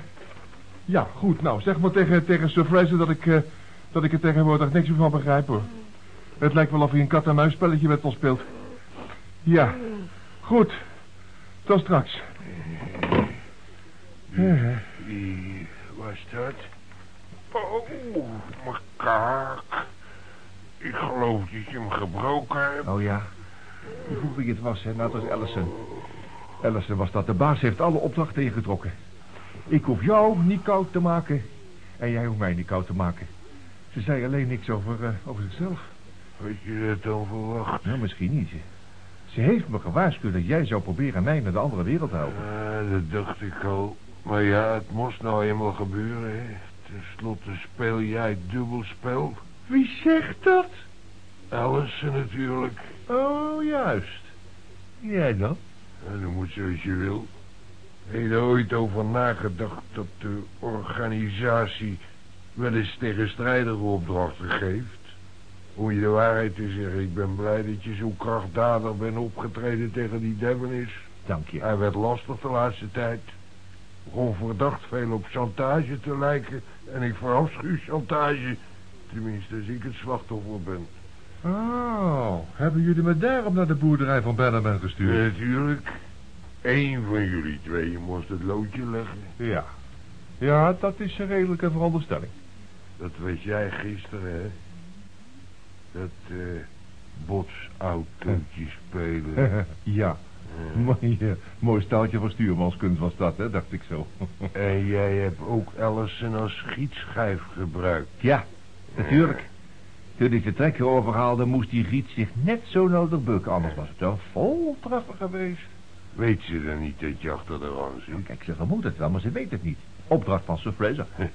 Ja, goed. Nou, zeg maar tegen, tegen Sir Fraser dat ik, eh, dat ik er tegenwoordig niks meer van begrijp, hoor. Het lijkt wel of hij een kat-en-muisspelletje met ons speelt. Ja, goed. Tot straks. Eh, Wie was dat? Oh, mijn kaak. Ik geloof dat je hem gebroken hebt. Oh ja. Vroeg wie het was, hè? Nou, was Allison. Allison was dat. De baas heeft alle opdrachten ingetrokken. Ik hoef jou niet koud te maken. En jij hoeft mij niet koud te maken. Ze zei alleen niks over, eh, over zichzelf. Had je dat dan verwacht? Nou, misschien niet. Ze heeft me gewaarschuwd dat jij zou proberen mij naar de andere wereld te helpen. Dat dacht ik al. Maar ja, het moest nou eenmaal gebeuren, hè. Ten slotte speel jij dubbelspel. Wie zegt dat? Alice natuurlijk. Oh, juist. Jij dan? En dan moet zoals je wil. Heb je er ooit over nagedacht dat de organisatie wel eens tegenstrijdige opdrachten geeft? Om je de waarheid te zeggen, ik ben blij dat je zo krachtdadig bent opgetreden tegen die Devon Dank je. Hij werd lastig de laatste tijd. Begon verdacht veel op chantage te lijken. En ik verafschuw chantage. Tenminste, als ik het slachtoffer ben. Oh, hebben jullie me daarom naar de boerderij van Benneman gestuurd? Natuurlijk. Eén van jullie tweeën moest het loodje leggen. Ja. Ja, dat is een redelijke veronderstelling. Dat weet jij gisteren, hè? Dat eh botsautootje spelen. ja. Mooi, eh, mooi staaltje van stuurmanskunst was dat, hè, dacht ik zo. en jij hebt ook Allison als schietschijf gebruikt. ja, natuurlijk. Toen ik de trekker overhaalde, moest die giet zich net zo nodig bukken, anders was het een voltreffer geweest. Weet ze dan niet dat je achter de rand Nou, zit? kijk, ze vermoedt het wel, maar ze weet het niet. Opdracht van Sir Fraser.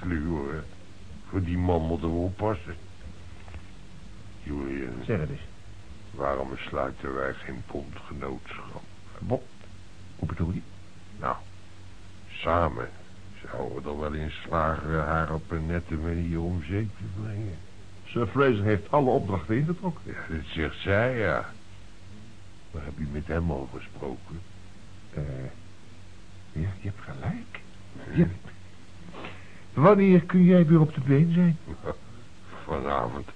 Sluw hoor. Voor die man moeten we oppassen. Julian, Zeg het eens. waarom sluiten wij geen bondgenootschap? Wat? Hoe bedoel je? Nou, samen zouden we er wel in slagen haar op een nette manier om zeep te brengen. Sir Fraser heeft alle opdrachten ingetrokken. Ja, dat zegt zij, ja. Waar heb je met hem over gesproken? Eh, ja, je hebt gelijk. Ja. Wanneer kun jij weer op de been zijn? Vanavond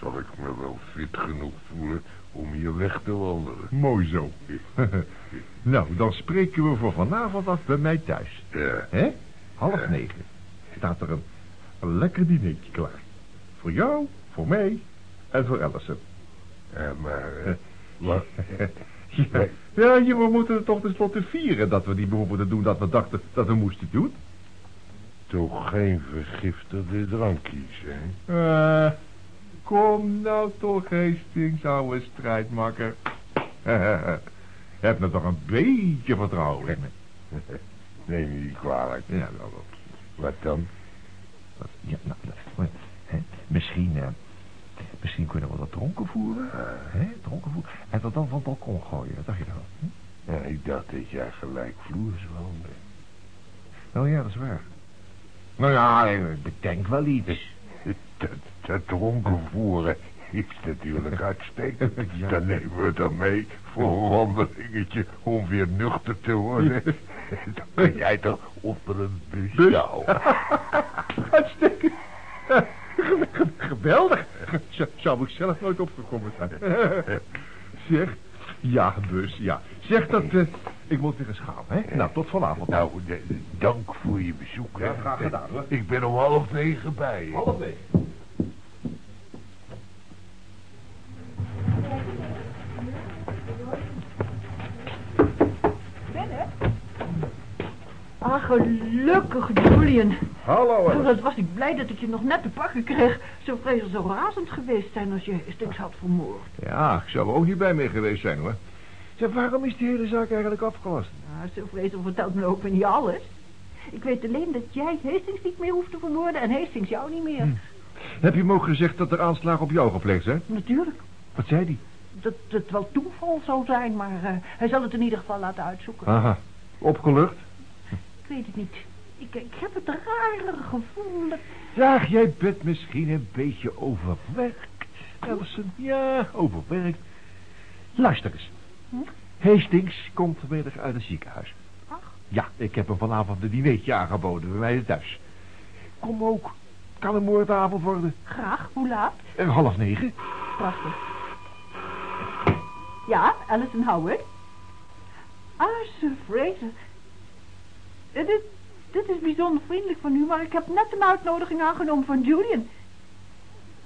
zal ik me wel fit genoeg voelen om hier weg te wandelen. Mooi zo. nou, dan spreken we voor vanavond af bij mij thuis. Ja, Hè? Half negen. Staat er een, een lekker dinertje klaar. Voor jou, voor mij en voor Allison. ja maar... wat? Ja, ja je, we moeten het toch tenslotte vieren dat we die behoeven doen dat we dachten dat we moesten doen. Toch geen vergiftigde drankjes, hè? Eh, kom nou toch, Hastings, ouwe strijdmakker. Heb me toch een beetje vertrouwen in me. Neem je niet kwalijk. Ja, wel. Wat dan? Wat- Ja, nou, nou, hè, misschien, eh, misschien kunnen we dat dronken voeren. Hè, dronken voeren. En dat dan van het balkon gooien, wat dacht je dan? Hm? Ja, ik dacht dat jij gelijk vloers woonde. Oh ja, dat is waar. Nou ja, ik bedenk wel iets. Dat, dat dronken voeren is natuurlijk uitstekend. Ja. Dan nemen we dan mee voor een wandelingetje om weer nuchter te worden. Dan kun jij toch onder een bus Bus? sjouwen. Uitstekend. Geweldig. Zou ik zelf nooit opgekomen zijn. zeg, ja, bus, ja. Zeg dat, eh, ik moet weer eens gaan, hè? Nou, tot vanavond. Nou, dank voor je bezoek. hè. Ja, graag gedaan, hoor. Ik ben om half negen bij je. Half negen. Ah, gelukkig, Julian. Hallo, Oh, Alice. wat was ik blij dat ik je nog net te pakken kreeg. Zo vrees zo razend geweest zijn als je Hastings had vermoord. Ja, ik zou er ook niet bij mee geweest zijn, hoor. Zeg, waarom is die hele zaak eigenlijk afgelast? Nou, zo vrezen vertelt me ook weer niet alles. Ik weet alleen dat jij Hastings niet meer hoeft te vermoorden en Hastings jou niet meer. Heb je hem ook gezegd dat er aanslagen op jou gepleegd zijn? Natuurlijk. Wat zei die? Dat het wel toeval zou zijn, maar eh, hij zal het in ieder geval laten uitzoeken. Aha. Opgelucht? Ik weet het niet. Ik, ik heb het rare gevoel dat... Ja, jij bent misschien een beetje overwerkt, Ellison. Ja, overwerkt. Luister eens. Hastings komt vanmiddag uit het ziekenhuis. Ach. Ja, ik heb hem vanavond een dinertje aangeboden bij mij thuis. Kom ook. Kan een moordavond worden. Graag, hoe laat? En half negen. Prachtig. Ja, Alison Howard? Ah, Sir Fraser. Dit, dit is bijzonder vriendelijk van u, maar ik heb net een uitnodiging aangenomen van Julian.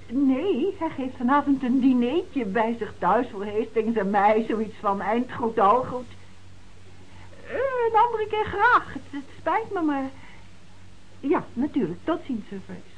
Nee, hij geeft vanavond een dineetje bij zich thuis voor Hastings en mij, zoiets van eind goed al goed. Eh, Een andere keer graag, het, spijt me, maar... Ja, natuurlijk, tot ziens, Fraser.